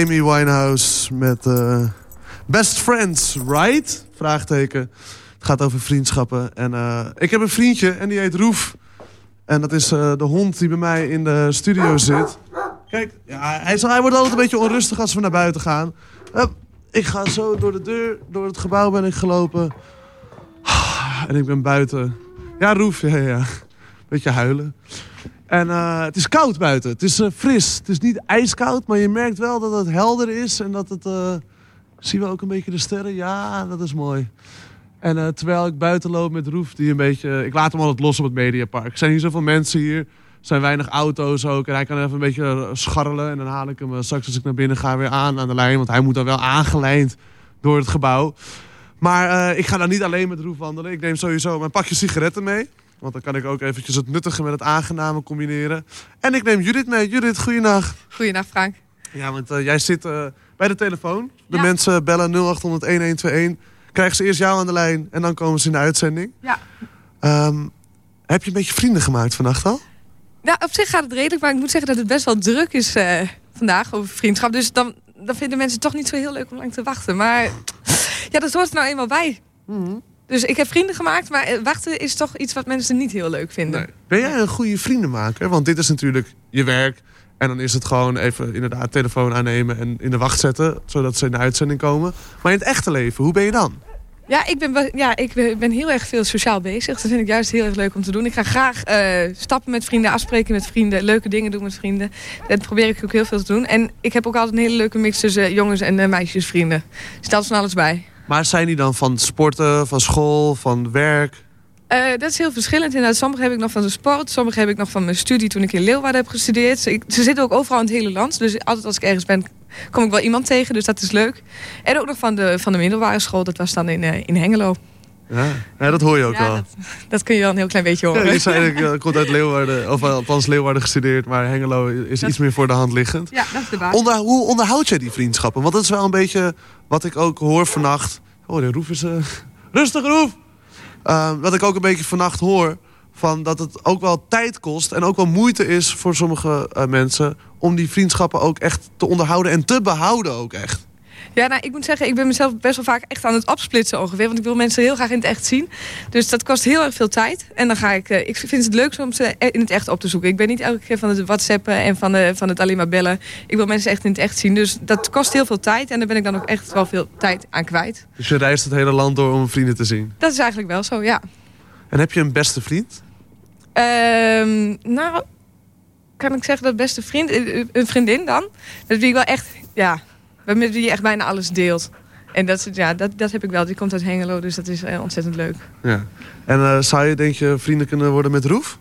Speaker 3: Amy Winehouse met eh, Best Friends, right? Vraagteken. Het gaat over vriendschappen. En eh, ik heb een vriendje en die heet Roef. En dat is eh, de hond die bij mij in de studio zit. Kijk, ja, hij, hij wordt altijd een beetje onrustig als we naar buiten gaan. Ik ga zo door de deur, door het gebouw ben ik gelopen. En ik ben buiten. Ja, Roef, ja, ja. Beetje huilen. En eh, het is koud buiten. Het is eh, fris. Het is niet ijskoud, maar je merkt wel dat het helder is. En dat het... eh, zien we ook een beetje de sterren? Ja, dat is mooi. En terwijl ik buiten loop met Roef, die een beetje... Ik laat hem altijd los op het Mediapark. Er zijn hier zoveel mensen hier. Er zijn weinig auto's ook. En hij kan even een beetje scharrelen. En dan haal ik hem straks als ik naar binnen ga weer aan aan de lijn. Want hij moet dan wel aangelijnd door het gebouw. Maar ik ga dan niet alleen met Roef wandelen. Ik neem sowieso mijn pakje sigaretten mee. Want dan kan ik ook eventjes het nuttige met het aangename combineren. En ik neem Judith mee. Judith, goeienacht.
Speaker 14: Goeienacht, Frank.
Speaker 3: Ja, want eh, jij zit eh, bij de telefoon. De mensen bellen 0800-1121. Krijgen ze eerst jou aan de lijn en dan komen ze in de uitzending.
Speaker 14: Ja.
Speaker 3: Ehm, heb je een beetje vrienden gemaakt vannacht al?
Speaker 14: Ja, op zich gaat het redelijk, maar ik moet zeggen dat het best wel druk is eh, vandaag over vriendschap. Dus dan, dan vinden mensen toch niet zo heel leuk om lang te wachten. Maar ja, dat hoort er nou eenmaal bij.
Speaker 3: Mhm.
Speaker 14: Dus ik heb vrienden gemaakt, maar eh, wachten is toch iets wat mensen niet heel leuk vinden.
Speaker 3: Ben jij een goede vriendenmaker? Want dit is natuurlijk je werk. En dan is het gewoon even inderdaad telefoon aannemen en in de wacht zetten. Zodat ze in de uitzending komen. Maar in het echte leven, hoe ben je dan?
Speaker 14: Ja, ik ben, ja, ik ben heel erg veel sociaal bezig. Dat vind ik juist heel erg leuk om te doen. Ik ga graag eh, stappen met vrienden, afspreken met vrienden, leuke dingen doen met vrienden. Dat probeer ik ook heel veel te doen. En ik heb ook altijd een hele leuke mix tussen jongens en eh, meisjesvrienden. Dus dat is van alles bij.
Speaker 3: Maar zijn die dan van sporten, van school, van werk?
Speaker 14: Eh, dat is heel verschillend. Inderdaad, sommige heb ik nog van de sport, sommige heb ik nog van mijn studie toen ik in Leeuwarden heb gestudeerd. Ze zitten ook overal in het hele land. Dus altijd als ik ergens ben, kom ik wel iemand tegen. Dus dat is leuk. En ook nog van de, van de middelbare school. Dat was dan in, eh, in Hengelo.
Speaker 3: Ja, ja dat hoor je ook
Speaker 14: Ja,
Speaker 3: wel.
Speaker 14: dat, dat kun je wel een heel klein beetje horen.
Speaker 3: Ja, je zei, ik eh, komt uit Leeuwarden, of althans Leeuwarden gestudeerd, maar Hengelo is iets meer voor de hand liggend.
Speaker 14: Ja, dat is de baas.
Speaker 3: Onder, hoe onderhoud jij die vriendschappen? Want dat is wel een beetje wat ik ook hoor vannacht. Oh, de roef is... eh, Rustig, roef! Eh, wat ik ook een beetje vannacht hoor... Van dat het ook wel tijd kost en ook wel moeite is voor sommige eh, mensen... om die vriendschappen ook echt te onderhouden en te behouden ook echt.
Speaker 14: Ja, nou, ik moet zeggen, ik ben mezelf best wel vaak echt aan het opsplitsen ongeveer. Want ik wil mensen heel graag in het echt zien. Dus dat kost heel erg veel tijd. En dan ga ik, eh, ik vind het leuk om ze in het echt op te zoeken. Ik ben niet elke keer van het whatsappen en van, de, van het alleen maar bellen. Ik wil mensen echt in het echt zien. Dus dat kost heel veel tijd. En daar ben ik dan ook echt wel veel tijd aan kwijt.
Speaker 3: Dus je reist het hele land door om vrienden te zien.
Speaker 14: Dat is eigenlijk wel zo, ja.
Speaker 3: En heb je een beste vriend?
Speaker 14: Ehm, nou, kan ik zeggen dat beste vriend, eh, een vriendin dan. Dat wie ik wel echt, ja, met wie je echt bijna alles deelt. En dat, ja, dat, dat heb ik wel. Die komt uit Hengelo, dus dat is eh, ontzettend leuk.
Speaker 3: Ja. En eh, zou je denk je vrienden kunnen worden met Roef?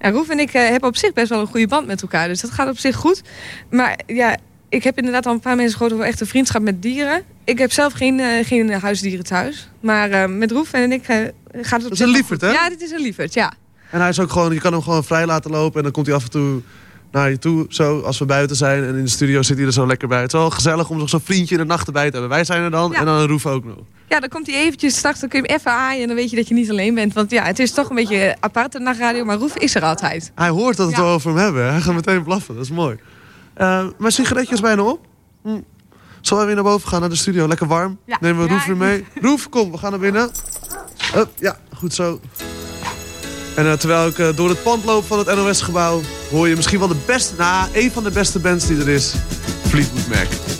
Speaker 14: Ja, Roef en ik eh, hebben op zich best wel een goede band met elkaar. Dus dat gaat op zich goed. Maar ja, ik heb inderdaad al een paar mensen gehoord over echt een vriendschap met dieren. Ik heb zelf geen, geen huisdieren thuis. Maar met Roef en ik gaat het op
Speaker 3: Dat is een lieverd, hè?
Speaker 14: Ja, dit is een lieverd, ja.
Speaker 3: En hij is ook gewoon, je kan hem gewoon vrij laten lopen en dan komt hij af en toe naar je toe. Zo, als we buiten zijn en in de studio zit hij er zo lekker bij. Het is wel gezellig om zo'n vriendje in de nacht erbij te hebben. Wij zijn er dan en dan roef ook nog.
Speaker 14: Ja, dan komt hij eventjes straks, dan kun je hem even aaien... en dan weet je dat je niet alleen bent. Want ja, het is toch een beetje apart, de nachtradio, maar Roef is er altijd.
Speaker 3: Hij hoort dat we het wel over hem hebben. Hij gaat meteen blaffen, dat is mooi. Eh mijn sigaretje is bijna op. Hm. Zullen we weer naar boven gaan, naar de studio? Lekker warm.
Speaker 14: Ja.
Speaker 3: Nemen we
Speaker 14: Ja,
Speaker 3: Roef weer mee. Roef, kom, we gaan naar binnen. Hup, ja, goed zo. En eh, terwijl ik eh, door het pand loop van het NOS-gebouw... hoor je misschien wel de beste, nou, een van de beste bands die er is. Fleetwood Mac.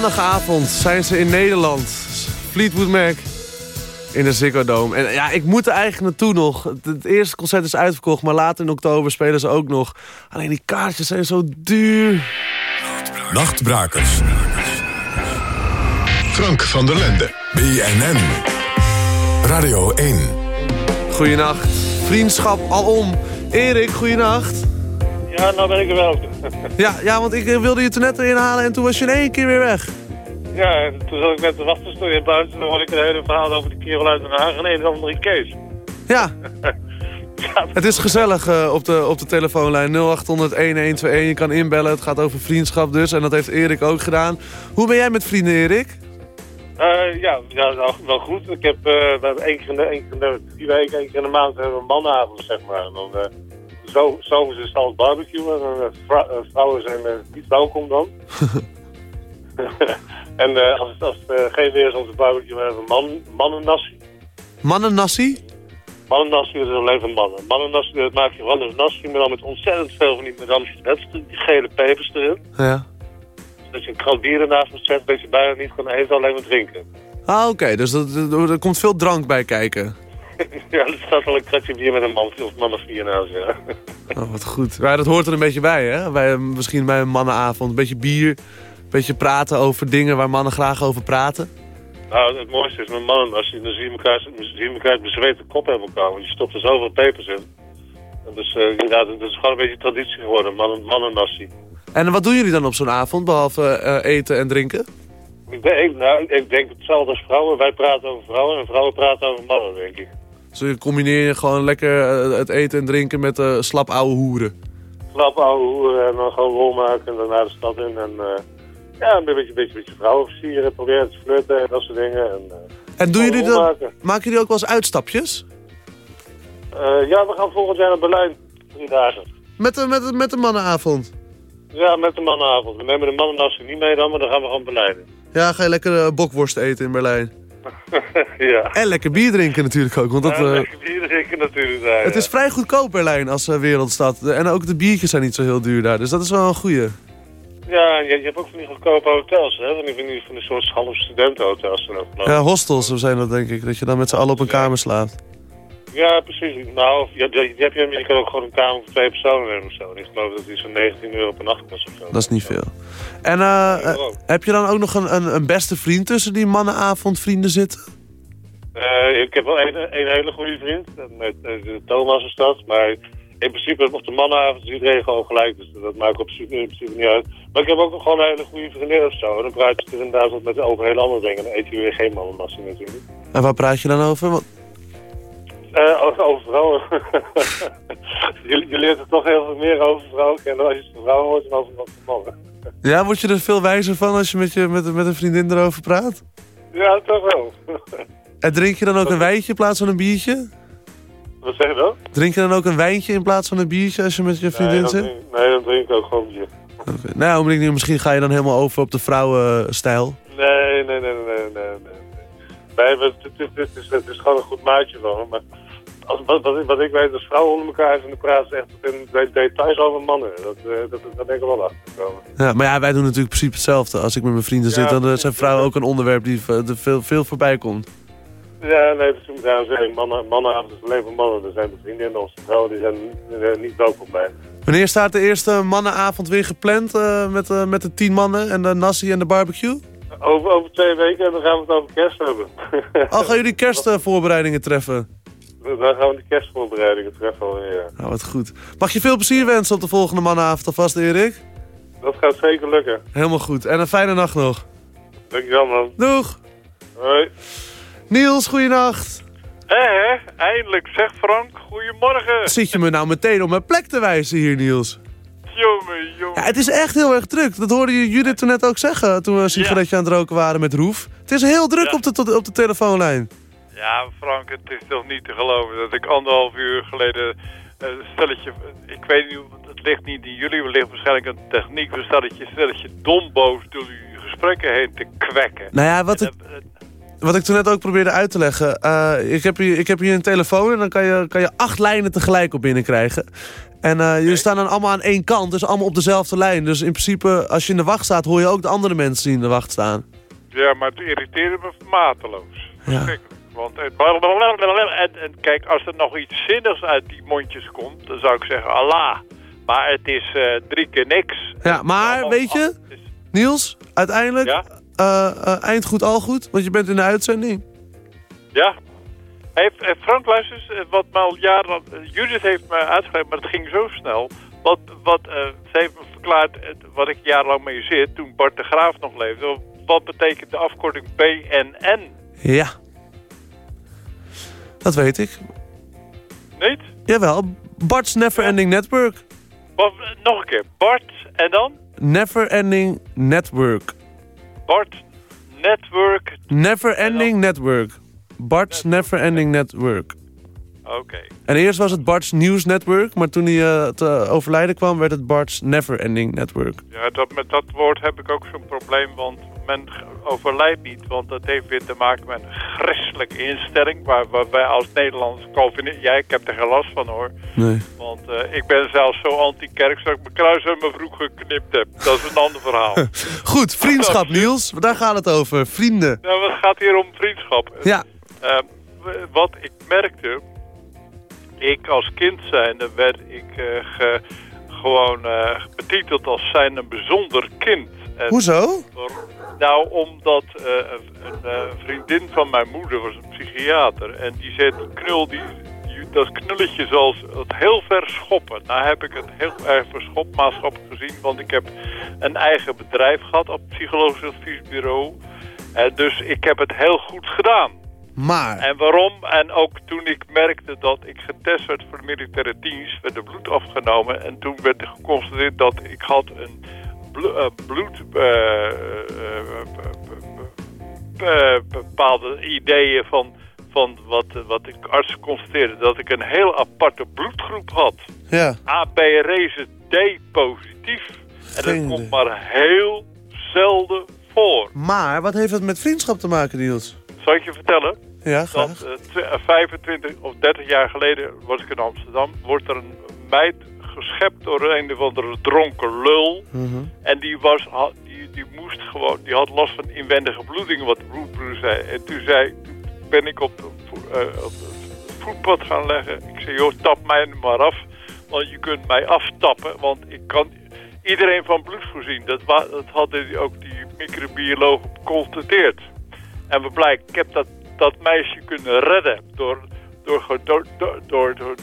Speaker 3: Maandagavond zijn ze in Nederland. Fleetwood Mac in de Ziggo Dome. En ja, ik moet er eigenlijk naartoe nog. Het, het eerste concert is uitverkocht, maar later in oktober spelen ze ook nog. Alleen die kaartjes zijn zo duur.
Speaker 2: Nachtbrakers. Frank van der Lende. BNN. Radio 1.
Speaker 3: Goeienacht. Vriendschap alom. Erik, goeienacht.
Speaker 15: Ja, nou ben ik er wel.
Speaker 3: Ja, ja, want ik eh, wilde je toen net inhalen en toen was je in één keer weer weg.
Speaker 15: Ja, en toen zat ik net te wachten, stond je buiten. Toen hoorde ik een hele verhaal over de kerel uit Den Haag en een of andere Kees.
Speaker 3: Ja. Het is gezellig eh, op, de, op de telefoonlijn 0800-1121. Je kan inbellen, het gaat over vriendschap dus. En dat heeft Erik ook gedaan. Hoe ben jij met vrienden, Erik?
Speaker 15: Eh, ja, ja wel, wel goed. Ik heb uh, we hebben één keer, in de, één keer in de drie weken, één keer in de maand hebben we een mannenavond, zeg maar. En dan, zo, het altijd barbecue en dan, vrou vrouwen zijn niet welkom dan. en als het, als geen weer is om te barbecue, hebben we man, mannennassie.
Speaker 3: Mannennassie?
Speaker 15: Mannennassie dat is alleen van mannen. Mannennassie, dat maak je gewoon als nasi, maar dan met ontzettend veel van die Madame die gele pepers erin.
Speaker 3: Ja.
Speaker 15: Dat je een groot bier ernaast moet zetten, dat je bijna niet kan eten, alleen maar drinken.
Speaker 3: Ah, oké. Dus dat, er komt veel drank bij kijken.
Speaker 15: ja, er staat wel een kratje bier met een man of man of vier naast, ja.
Speaker 3: Oh, wat goed. Maar dat hoort er een beetje bij, hè? Bij, misschien bij een mannenavond. Een beetje bier, een beetje praten over dingen waar mannen graag over praten.
Speaker 15: Nou, het mooiste is met mannen, als je, dan zie je elkaar, zie je elkaar het bezweten kop hebben elkaar. Want je stopt er zoveel pepers in. En dus uh, ja, dat is gewoon een beetje traditie geworden, mannen, mannennassie.
Speaker 3: En wat doen jullie dan op zo'n avond, behalve uh, eten en drinken?
Speaker 15: Ik, denk, nou, ik denk hetzelfde als vrouwen. Wij praten over vrouwen en vrouwen praten over mannen, denk ik.
Speaker 3: Dus combineer je gewoon lekker uh, het eten en drinken met uh, slap ouwe hoeren?
Speaker 15: Slap ouwe hoeren en dan gewoon rol maken en dan naar de stad in. En ja, een beetje, beetje, beetje vrouwen versieren, proberen te flirten en dat soort dingen. En,
Speaker 3: en doen jullie dan, maken jullie ook wel eens uitstapjes?
Speaker 15: ja, we gaan volgend jaar naar Berlijn. Drie dagen.
Speaker 3: Met de, met de, met de mannenavond?
Speaker 15: Ja, met de mannenavond. We nemen de mannenassie niet mee dan, maar dan gaan we gewoon Berlijn.
Speaker 3: Ja, ga je lekker bokworst eten in Berlijn.
Speaker 15: ja.
Speaker 3: En lekker bier drinken natuurlijk ook. Want dat,
Speaker 15: ja,
Speaker 3: uh,
Speaker 15: lekker bier drinken natuurlijk daar.
Speaker 3: Het is vrij goedkoop Berlijn als uh, wereldstad. En ook de biertjes zijn niet zo heel duur daar. Dus dat is wel een goeie.
Speaker 15: Ja, je, je hebt ook van die goedkope hotels, hè? Van die, van die, van die soort half studentenhotels.
Speaker 3: Ja, hostels zijn dat denk ik. Dat je dan met z'n allen op een kamer slaapt.
Speaker 15: Ja, precies. Nou, je, je, je, je, je kan ook gewoon een kamer voor twee personen nemen of zo. Ik geloof dat die zo'n 19 euro per nacht kost of zo.
Speaker 3: Dat is niet veel. En uh, uh, heb je dan ook nog een, een, een, beste vriend tussen die mannenavondvrienden zitten?
Speaker 15: Uh, ik heb wel een hele goede vriend. Met, Thomas is dat. Maar in principe op de mannenavond is iedereen gewoon gelijk. Dus dat maakt op in principe niet uit. Maar ik heb ook nog gewoon een hele goede vriendin of zo. En dan praat je er inderdaad met over hele andere dingen. Dan eet je weer geen mannenmassie natuurlijk.
Speaker 3: En waar praat je dan over? Want...
Speaker 15: Uh, over, vrouwen. je, je, leert er toch heel veel meer over vrouwen kennen als je het vrouwen hoort dan over mannen.
Speaker 3: Ja, word je er veel wijzer van als je met, je, met, met een vriendin erover praat?
Speaker 15: Ja, toch wel.
Speaker 3: en drink je dan ook een wijntje in plaats van een biertje?
Speaker 15: Wat zeg je dan?
Speaker 3: Drink je dan ook een wijntje in plaats van een biertje als je met je vriendin
Speaker 15: nee,
Speaker 3: zit?
Speaker 15: Drink, nee, dan drink ik ook gewoon bier.
Speaker 3: Okay. Nou, misschien ga je dan helemaal over op de vrouwenstijl.
Speaker 15: Nee, nee, nee, nee, nee, nee. Nee, het, het, het, is, het is gewoon een goed maatje van maar als, wat, wat, wat, ik weet, als vrouwen onder elkaar zijn, dan praten ze echt in details over mannen. Dat, uh, dat, dat ben ik er wel achter gekomen.
Speaker 3: Ja, maar ja, wij doen natuurlijk precies hetzelfde. Als ik met mijn vrienden zit, dan uh, zijn vrouwen ook een onderwerp die er veel, veel voorbij komt.
Speaker 15: Ja, nee, dat moet ik zeggen. Mannen, mannenavond is alleen voor mannen. Er zijn de vriendinnen of de vrouwen die zijn uh, niet welkom bij.
Speaker 3: Wanneer staat de eerste mannenavond weer gepland met, met de tien mannen en de nasi en de barbecue?
Speaker 15: Over, over twee weken en dan gaan we het over kerst hebben.
Speaker 3: Al gaan jullie kerstvoorbereidingen treffen?
Speaker 15: Dan gaan we de kerstvoorbereidingen treffen alweer.
Speaker 3: Nou, wat goed. Mag je veel plezier wensen op de volgende mannenavond alvast, Erik?
Speaker 15: Dat gaat zeker lukken.
Speaker 3: Helemaal goed. En een fijne nacht nog.
Speaker 15: Dankjewel, man.
Speaker 3: Doeg.
Speaker 15: Hoi.
Speaker 3: Niels, goeienacht.
Speaker 16: Hé, hé, eindelijk. Zeg Frank, goedemorgen.
Speaker 3: Zit je me nou meteen op mijn plek te wijzen hier, Niels?
Speaker 16: Jongen, jongen.
Speaker 3: Ja, het is echt heel erg druk. Dat hoorde je Judith toen net ook zeggen, toen we een sigaretje aan het roken waren met Roef. Het is heel druk op, de, op de telefoonlijn.
Speaker 16: Ja, Frank, het is toch niet te geloven dat ik anderhalf uur geleden een uh, stelletje... Ik weet niet, het ligt niet in jullie, het ligt waarschijnlijk de techniek. Een stelletje, stelletje domboos door uw gesprekken heen te kwekken.
Speaker 3: Nou ja, wat ik... wat ik toen net ook probeerde uit te leggen. eh, ik, heb hier, ik heb hier een telefoon en dan kan je, kan je acht lijnen tegelijk op binnenkrijgen. En eh, jullie staan dan allemaal aan één kant, dus allemaal op dezelfde lijn. Dus in principe, als je in de wacht staat, hoor je ook de andere mensen die in de wacht staan.
Speaker 16: Ja, maar het irriteerde me mateloos.
Speaker 3: Ja.
Speaker 16: Want het en, en kijk, als er nog iets zinnigs uit die mondjes komt, dan zou ik zeggen Allah. Maar het is eh, drie keer niks.
Speaker 3: Ja, maar weet je, Niels, uiteindelijk,
Speaker 16: Ja?
Speaker 3: eh, eind goed al goed, want je bent in de uitzending.
Speaker 16: Ja. Hey, eh, Frank, luister eens, eh, wat me al jaren... eh, Judith heeft me uitgelegd, maar het ging zo snel. Wat, wat, eh, ze heeft me verklaard wat ik jarenlang mee zit, toen Bart de Graaf nog leefde. Wat betekent de afkorting BNN?
Speaker 3: Ja. Dat weet ik.
Speaker 16: Niet?
Speaker 3: Jawel, Bart's Never Ending Network.
Speaker 16: Wat, nog een keer. Bart en dan?
Speaker 3: Never Ending Network.
Speaker 16: Bart Network.
Speaker 3: Never Ending Network. Bart's Never Ending Network.
Speaker 16: Oké.
Speaker 3: En eerst was het Bart's News Network, maar toen hij eh, te overlijden kwam, werd het Bart's Never Ending Network.
Speaker 16: Ja, dat, met dat woord heb ik ook zo'n probleem, want men overlijdt niet. Want dat heeft weer te maken met een christelijke instelling, waar, waar wij als Nederlanders Calvinisten... Ja, ik heb er geen last van hoor.
Speaker 3: Nee.
Speaker 16: Want eh, ik ben zelfs zo anti-kerk dat ik mijn kruis uit mijn broek geknipt heb. Dat is een ander verhaal.
Speaker 3: Goed, vriendschap Niels, daar gaat het over. Vrienden.
Speaker 16: nou, het gaat hier om vriendschap.
Speaker 3: Ja.
Speaker 16: Eh, w- wat ik merkte, ik als kind zijnde werd ik eh, ge- gewoon eh, betiteld als zijn een bijzonder kind. En
Speaker 3: Hoezo?
Speaker 16: Nou, omdat eh, een, een, vriendin van mijn moeder was een psychiater. En die zei, die knul, die, die- dat knulletje zal het heel ver schoppen. Nou heb ik het heel erg verschopt maatschappelijk gezien. Want ik heb een eigen bedrijf gehad op psychologisch adviesbureau. En dus ik heb het heel goed gedaan.
Speaker 3: Maar,
Speaker 16: En waarom? En ook toen ik merkte dat ik getest werd voor de militaire dienst, werd er bloed afgenomen. En toen werd er geconstateerd dat ik had een eh, bloed... eh, eh, bepaalde ideeën van, van wat, wat ik arts constateerde. Dat ik een heel aparte bloedgroep had.
Speaker 3: ja.
Speaker 16: AB Reze D positief. En dat komt maar heel zelden voor.
Speaker 3: Maar, wat heeft dat met vriendschap te maken, Niels?
Speaker 16: Zal ik je vertellen?
Speaker 3: Ja, graag.
Speaker 16: Dat eh, tw- eh, 25 of 30 jaar geleden was ik in Amsterdam. Wordt er een meid geschept door een of andere dronken lul.
Speaker 3: Mhm.
Speaker 16: En die, was, die, die moest gewoon, die had last van inwendige bloedingen, wat de zei. En toen zei, ben ik op, vo- eh, op het voetpad gaan leggen. Ik zei, joh, tap mij maar af. Want je kunt mij aftappen, want ik kan iedereen van bloed voorzien. Dat, dat hadden ook die microbiologen geconstateerd. En we blijken, ik heb dat, dat meisje kunnen redden door, door, door, door, door,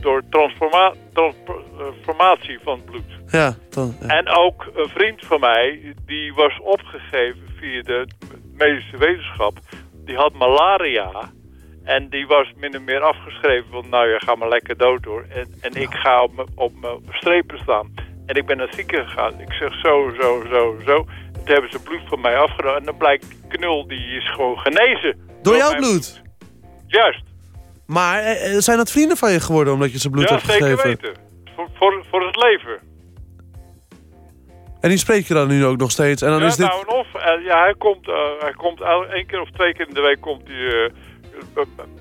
Speaker 16: door, transforma, transformatie van het bloed.
Speaker 3: Ja, dan, ja.
Speaker 16: En ook een vriend van mij, die was opgegeven via de medische wetenschap. Die had malaria. En die was min of meer afgeschreven van, nou ja, ga maar lekker dood hoor. En, en ik ga op mijn op mijn strepen staan. En ik ben naar het ziekenhuis gegaan. Ik zeg zo, zo, zo, zo. Toen hebben ze bloed van mij afgenomen. En dan blijkt die knul, die is gewoon genezen.
Speaker 3: Door jouw bloed?
Speaker 16: Juist.
Speaker 3: Maar eh, eh, zijn dat vrienden van je geworden omdat je ze bloed
Speaker 16: ja,
Speaker 3: hebt
Speaker 16: zeker
Speaker 3: gegeven?
Speaker 16: weten. Voor, voor, voor het leven.
Speaker 3: En die spreek je dan nu ook nog steeds? En dan
Speaker 16: ja,
Speaker 3: is dit...
Speaker 16: nou en of. Ja, hij komt, eh, hij komt één keer of twee keer in de week komt hij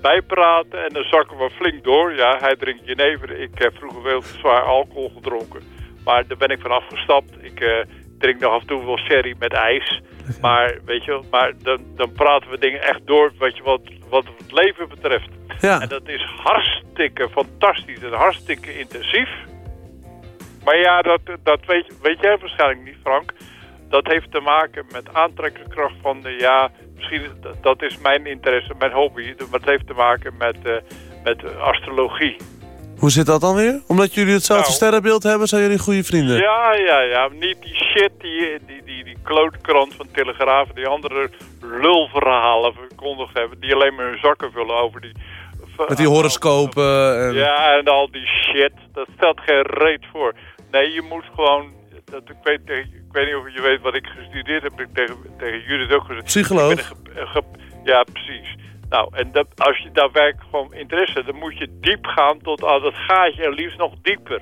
Speaker 16: bijpraten. En dan zakken we flink door. Ja, hij drinkt jenever. Ik heb vroeger veel te zwaar alcohol gedronken. Maar daar ben ik van afgestapt. Ik drink nog af en toe wel sherry met ijs. Maar weet je, maar dan, dan praten we dingen echt door weet je, wat, wat het leven betreft.
Speaker 3: Ja.
Speaker 16: En dat is hartstikke fantastisch en hartstikke intensief. Maar ja, dat, dat weet, weet jij waarschijnlijk niet, Frank. Dat heeft te maken met aantrekkingskracht van de, ja, misschien, is dat, dat is mijn interesse, mijn hobby. Maar het heeft te maken met, eh, met astrologie.
Speaker 3: Hoe zit dat dan weer? Omdat jullie hetzelfde
Speaker 16: Nou.
Speaker 3: sterrenbeeld hebben, zijn jullie goede vrienden?
Speaker 16: Ja, ja, ja. Niet die shit, die, die, die, die klootkrant van Telegraaf, die andere lulverhalen verkondigd hebben, die alleen maar hun zakken vullen over die...
Speaker 3: Met die horoscopen en...
Speaker 16: Ja, en al die shit. Dat stelt geen reet voor. Nee, je moet gewoon... Dat, ik, weet, ik weet niet of je weet wat ik gestudeerd heb. Ik tegen, tegen Judith ook gezegd.
Speaker 3: Psycholoog.
Speaker 16: Ge- ge- ja, precies. Nou, en dat, als je daar werkelijk gewoon interesse dan moet je diep gaan tot aan dat gaatje en liefst nog dieper.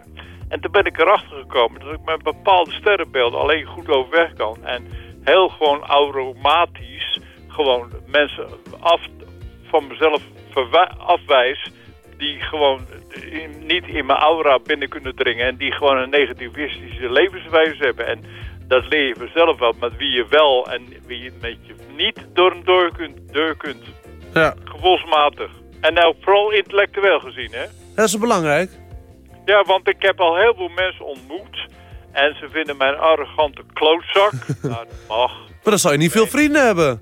Speaker 16: En toen ben ik erachter gekomen dat ik met bepaalde sterrenbeelden alleen goed overweg kan. En heel gewoon aromatisch gewoon mensen af, van mezelf afwijs die gewoon niet in mijn aura binnen kunnen dringen en die gewoon een negativistische levenswijze hebben. En dat leer je vanzelf wel met wie je wel en wie je met je niet door en door kunt. Door kunt.
Speaker 3: Ja.
Speaker 16: Gevoelsmatig. En nou vooral intellectueel gezien, hè?
Speaker 3: Dat is belangrijk.
Speaker 16: Ja, want ik heb al heel veel mensen ontmoet. En ze vinden mij een arrogante klootzak. nou, dat mag.
Speaker 3: Maar dan zou je niet veel vrienden hebben.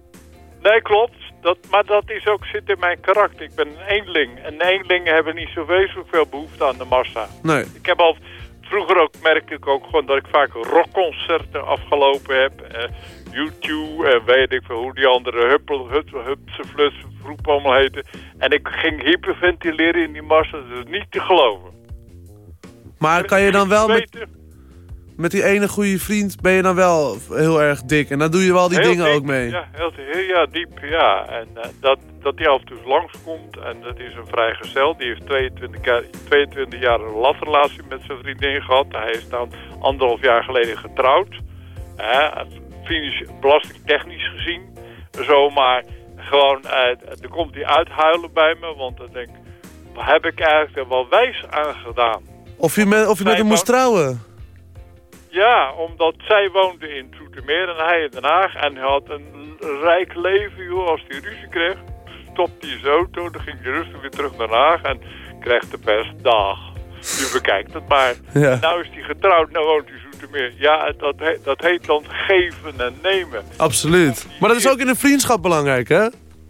Speaker 16: Nee, klopt. Dat, maar dat is ook, zit in mijn karakter. Ik ben een eenling. En eenlingen hebben niet zo vreselijk veel behoefte aan de massa.
Speaker 3: Nee.
Speaker 16: Ik heb al... Vroeger ook merkte ik ook gewoon dat ik vaak rockconcerten afgelopen heb. Eh, YouTube en weet ik veel hoe die andere huppel, hupse En ik ging hyperventileren in die massa. Dat is niet te geloven.
Speaker 3: Maar kan je dan wel met, met die ene goede vriend... ben je dan wel heel erg dik. En dan doe je wel die
Speaker 16: Heel
Speaker 3: dingen ook mee.
Speaker 16: Ja, heel, heel, ja diep, ja. En eh, dat, dat hij af en toe langskomt. En dat is een vrijgezel. Die heeft 22 jaar, 22 jaar een latrelatie met zijn vriendin gehad. Hij is dan anderhalf jaar geleden getrouwd. Belastingtechnisch gezien. Zomaar gewoon, eh, dan komt hij uithuilen bij me. Want dan denk ik, wat heb ik eigenlijk er wel wijs aan gedaan?
Speaker 3: Of je met, of je met hem moest trouwen.
Speaker 16: Ja, omdat zij woonde in Zoetermeer en hij in Den Haag. En hij had een rijk leven, joh. Als hij ruzie kreeg, stopte hij zijn auto. Dan ging hij rustig weer terug naar Den Haag en kreeg de best dag. Je bekijkt het maar.
Speaker 3: Ja.
Speaker 16: Nou is hij getrouwd, nou woont hij Zoetermeer. Ja, dat, he- dat heet dan geven en nemen.
Speaker 3: Absoluut. Maar dat is ook in een vriendschap belangrijk, hè?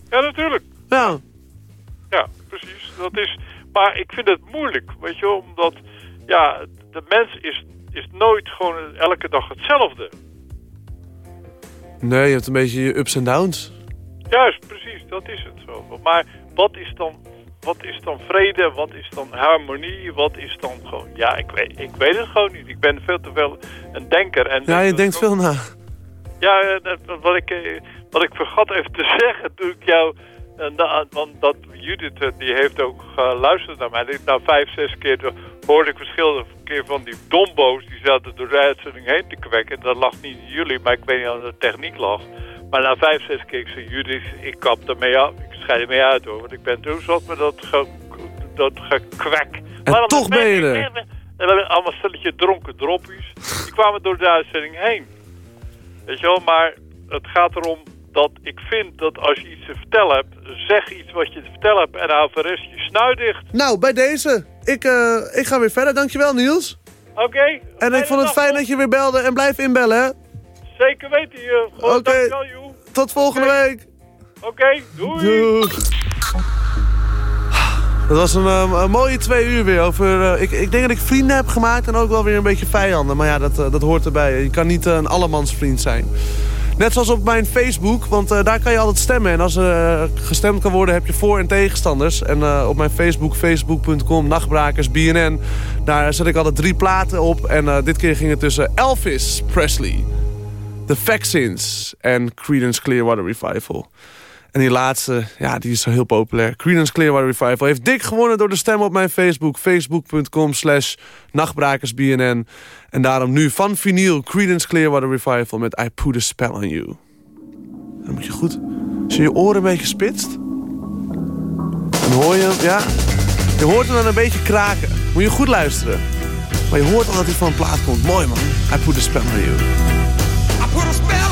Speaker 16: Ja, natuurlijk.
Speaker 3: Ja.
Speaker 16: Ja, precies. Dat is, maar ik vind het moeilijk, weet je omdat ja, de mens is, is nooit gewoon elke dag hetzelfde.
Speaker 3: Nee, je hebt een beetje je ups en downs.
Speaker 16: Juist, precies, dat is het zo. Maar wat is dan, wat is dan vrede, wat is dan harmonie, wat is dan gewoon... Ja, ik weet, ik weet het gewoon niet. Ik ben veel te veel een denker. En
Speaker 3: Ja, je denkt veel na.
Speaker 16: Ja, eh, wat ik, eh, wat ik vergat even te zeggen toen ik jou... da- Want dat Judith, eh, die heeft ook geluisterd naar mij. Na vijf, zes keer hoorde ik verschillende keer van die dombo's... die zaten door de uitzending heen te kwekken. Dat lag niet in jullie, maar ik weet niet of de techniek lag. Maar na vijf, zes keer, ik zei Judith, ik kap ermee af. Ik scheid ermee uit hoor, want ik ben zo zat met dat, ge, dat gekwek.
Speaker 3: En
Speaker 16: Maar
Speaker 3: toch ben je er.
Speaker 16: En we hebben allemaal stelletje dronken droppies. Die kwamen door de uitzending heen. Weet je wel, maar het gaat erom dat ik vind dat als je iets te vertellen hebt, zeg iets wat je te vertellen hebt en hou voor rest je snuit dicht.
Speaker 3: Nou, bij deze. Ik, eh, ik ga weer verder. Dankjewel, Niels.
Speaker 16: Oké?
Speaker 3: En ik vond het fijn dat je weer belde en blijf inbellen, hè?
Speaker 16: Zeker weten je.
Speaker 3: Oké. Tot volgende week.
Speaker 16: Oké, doei.
Speaker 3: Dat was een, eh, een mooie twee uur weer over... eh, ik, ik denk dat ik vrienden heb gemaakt en ook wel weer een beetje vijanden. Maar ja, dat, eh, dat hoort erbij. Je kan niet eh, een allemansvriend zijn. Net zoals op mijn Facebook, want daar kan je altijd stemmen. En als er gestemd kan worden, heb je voor- en tegenstanders. En op mijn Facebook, facebook.com, nachtbrakersbnn... daar zet ik altijd drie platen op. En dit keer ging het tussen Elvis Presley... The Vaccines en Creedence Clearwater Revival. En die laatste, ja, die is zo heel populair. Creedence Clearwater Revival heeft dik gewonnen door de stem op mijn Facebook. Facebook.com slash nachtbrakersbnn. En daarom nu van vinyl Creedence Clearwater Revival met I Put a Spell on You. Dan moet je goed... Als je je oren een beetje spitst... Dan hoor je hem, ja... Je hoort hem dan een beetje kraken. Moet je goed luisteren. Maar je hoort al dat hij van een plaat komt. Mooi man. I Put a Spell on You.
Speaker 5: I put a spell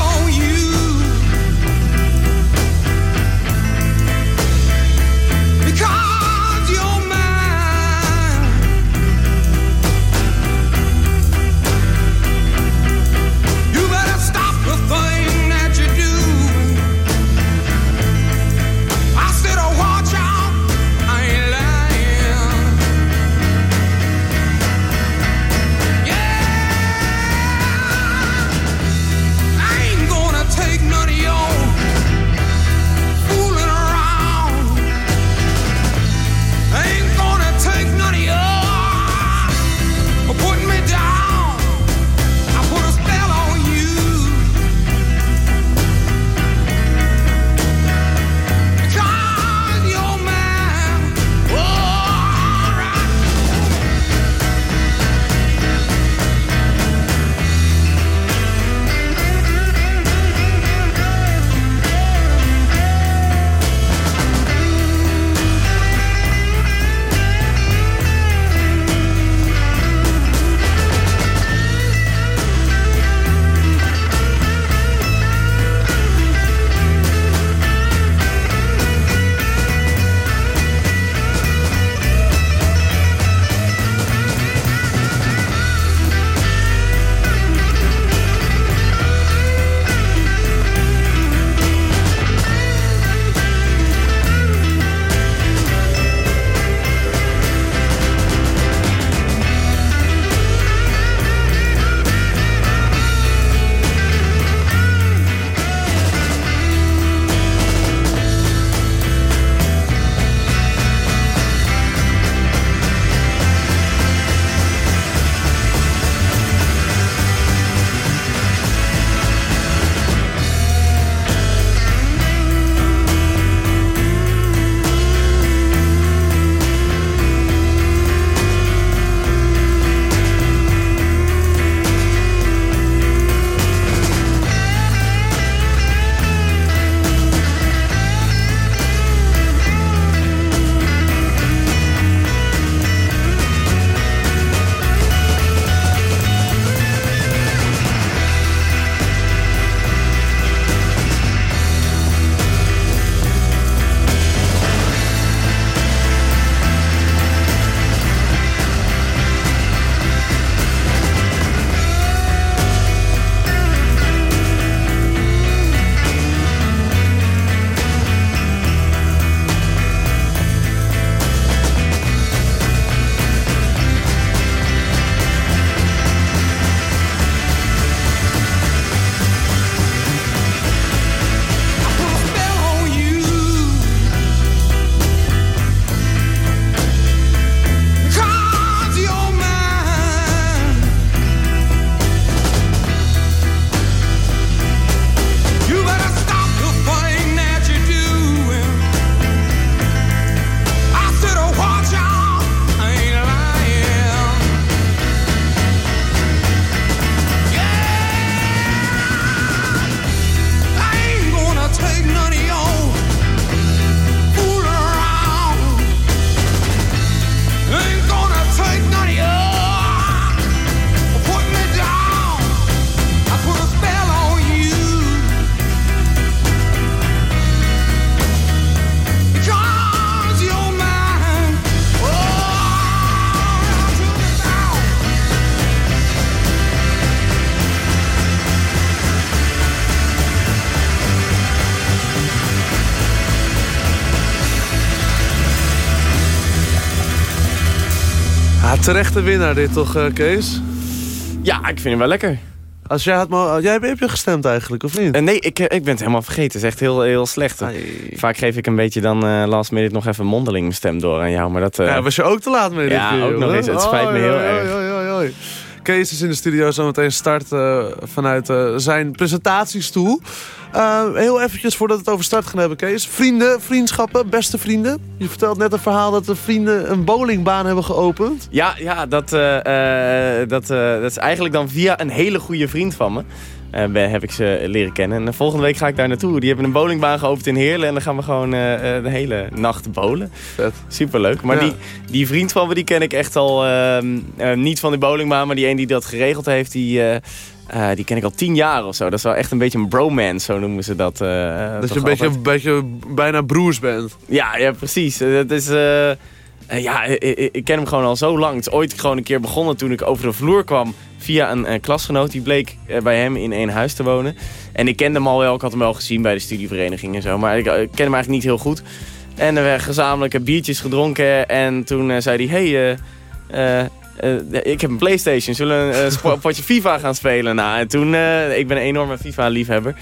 Speaker 3: Terechte winnaar dit toch, eh, Kees?
Speaker 17: Ja, ik vind hem wel lekker.
Speaker 3: Als jij had mo- jij, heb je gestemd eigenlijk, of niet?
Speaker 17: Eh, nee, ik, eh, ik ben het helemaal vergeten. Het is echt heel, heel slecht. Vaak geef ik een beetje dan eh, last minute nog even mondeling stem door aan jou. Maar dat, eh,
Speaker 3: Ja, was je ook te laat mee
Speaker 17: Ja,
Speaker 3: dit
Speaker 17: ook nog eens. Het spijt me heel erg.
Speaker 3: Kees is in de studio zometeen start eh, vanuit eh, zijn presentatiestoel. Eh, heel eventjes voordat we het over start gaan hebben, Kees. Vrienden, vriendschappen, beste vrienden. Je vertelt net een verhaal dat de vrienden een bowlingbaan hebben geopend.
Speaker 17: Ja, ja dat, dat, dat is eigenlijk dan via een hele goede vriend van me. Eh, ben- heb ik ze leren kennen. En eh, volgende week ga ik daar naartoe. Die hebben een bowlingbaan geopend in Heerlen. En dan gaan we gewoon eh, eh, de hele nacht bowlen. Superleuk. Maar
Speaker 3: Ja.
Speaker 17: die, die vriend van me, die ken ik echt al... ehm, eh, niet van die bowlingbaan, maar die een die dat geregeld heeft... die, eh, eh, die ken ik al tien jaar of zo. Dat is wel echt een beetje een bromance, zo noemen ze dat. eh,
Speaker 3: Dat je een beetje, bijna broers bent.
Speaker 17: Ja, ja precies. Eh, Dat is... eh, eh, ja, ik, ik- ik ken hem gewoon al zo lang. Het is ooit gewoon een keer begonnen toen ik over de vloer kwam via een eh, klasgenoot. Die bleek eh, bij hem in één huis te wonen. En ik kende hem al wel, ik had hem wel gezien bij de studievereniging en zo. Maar ik, eh, ken hem eigenlijk niet heel goed. En er werden gezamenlijke biertjes gedronken. En toen eh, zei hij, hey, eh, eh, eh, ik heb een Playstation. Zullen we een eh, potje FIFA gaan spelen? Nou, en toen, eh, ik ben een enorme FIFA-liefhebber.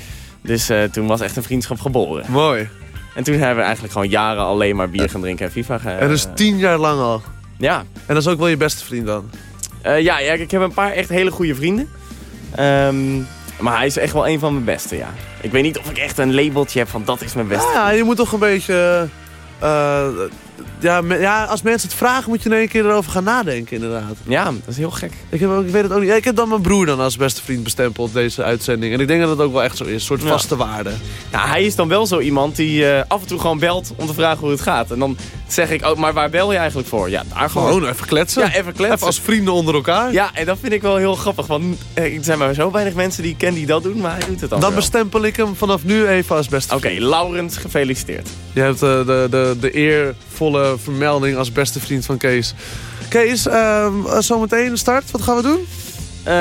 Speaker 17: Dus eh, toen was echt een vriendschap geboren.
Speaker 3: Mooi.
Speaker 17: En toen hebben we eigenlijk gewoon jaren alleen maar bier gaan drinken en FIFA gaan.
Speaker 3: en dus tien jaar lang al.
Speaker 17: Ja.
Speaker 3: En dat is ook wel je beste vriend dan?
Speaker 17: Eh, ja, ja, ik heb een paar echt hele goede vrienden. Ehm, maar hij is echt wel een van mijn beste, ja. Ik weet niet of ik echt een labeltje heb van dat is mijn beste.
Speaker 3: Ja, je moet toch een beetje... eh, ja, me- ja, als mensen het vragen moet je in één keer erover gaan nadenken inderdaad.
Speaker 17: Ja, dat is heel gek.
Speaker 3: Ik, heb, ook- ik weet het ook niet. Ja, ik heb dan mijn broer dan als beste vriend bestempeld deze uitzending. En ik denk dat het ook wel echt zo is. Een soort
Speaker 17: Ja.
Speaker 3: vaste waarde.
Speaker 17: Nou, hij is dan wel zo iemand die eh, af en toe gewoon belt om te vragen hoe het gaat. En dan zeg ik, oh, maar waar bel je eigenlijk voor? Ja, daar gewoon.
Speaker 3: Gewoon even kletsen.
Speaker 17: Ja, even kletsen.
Speaker 3: Even als vrienden onder elkaar.
Speaker 17: Ja, en dat vind ik wel heel grappig. Want eh, er zijn maar zo weinig mensen die ik ken die dat doen, maar hij doet het dan
Speaker 3: Dan
Speaker 17: wel.
Speaker 3: bestempel ik hem vanaf nu even als beste
Speaker 17: Oké. Laurens, gefeliciteerd.
Speaker 3: Je hebt eh, de, de, de eervolle vermelding als beste vriend van Kees. Kees, eh, zometeen start. Wat gaan we doen?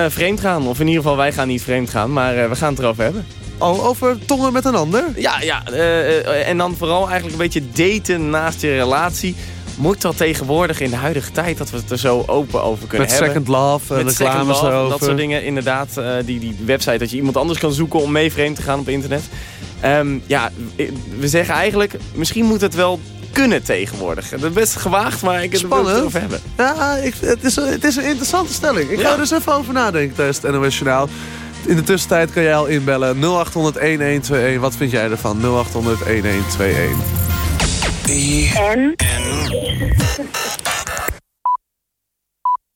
Speaker 17: Vreemd gaan, of in ieder geval wij gaan niet vreemd gaan, maar we gaan het erover hebben.
Speaker 3: Oh, over tongen met een ander?
Speaker 17: Ja, ja. eh, eh, en dan vooral eigenlijk een beetje daten naast je relatie. Moet dat tegenwoordig in de huidige tijd dat we het er zo open over kunnen
Speaker 3: Met
Speaker 17: hebben?
Speaker 3: Second Love en
Speaker 17: Met Second
Speaker 3: reclames
Speaker 17: Love en
Speaker 3: daarover.
Speaker 17: Dat soort dingen, inderdaad. eh, die, die website dat je iemand anders kan zoeken om mee vreemd te gaan op internet. Ehm, ja, we zeggen eigenlijk, misschien moet het wel kunnen tegenwoordig. Dat is best gewaagd, maar ik wil het erover hebben.
Speaker 3: Ja, ik, het, is, een- het is een interessante stelling. Ik ga er dus even over nadenken tijdens het NOS Journaal. In de tussentijd kan jij al inbellen 0800-1121. Wat vind jij ervan? 0800-1121.
Speaker 5: En?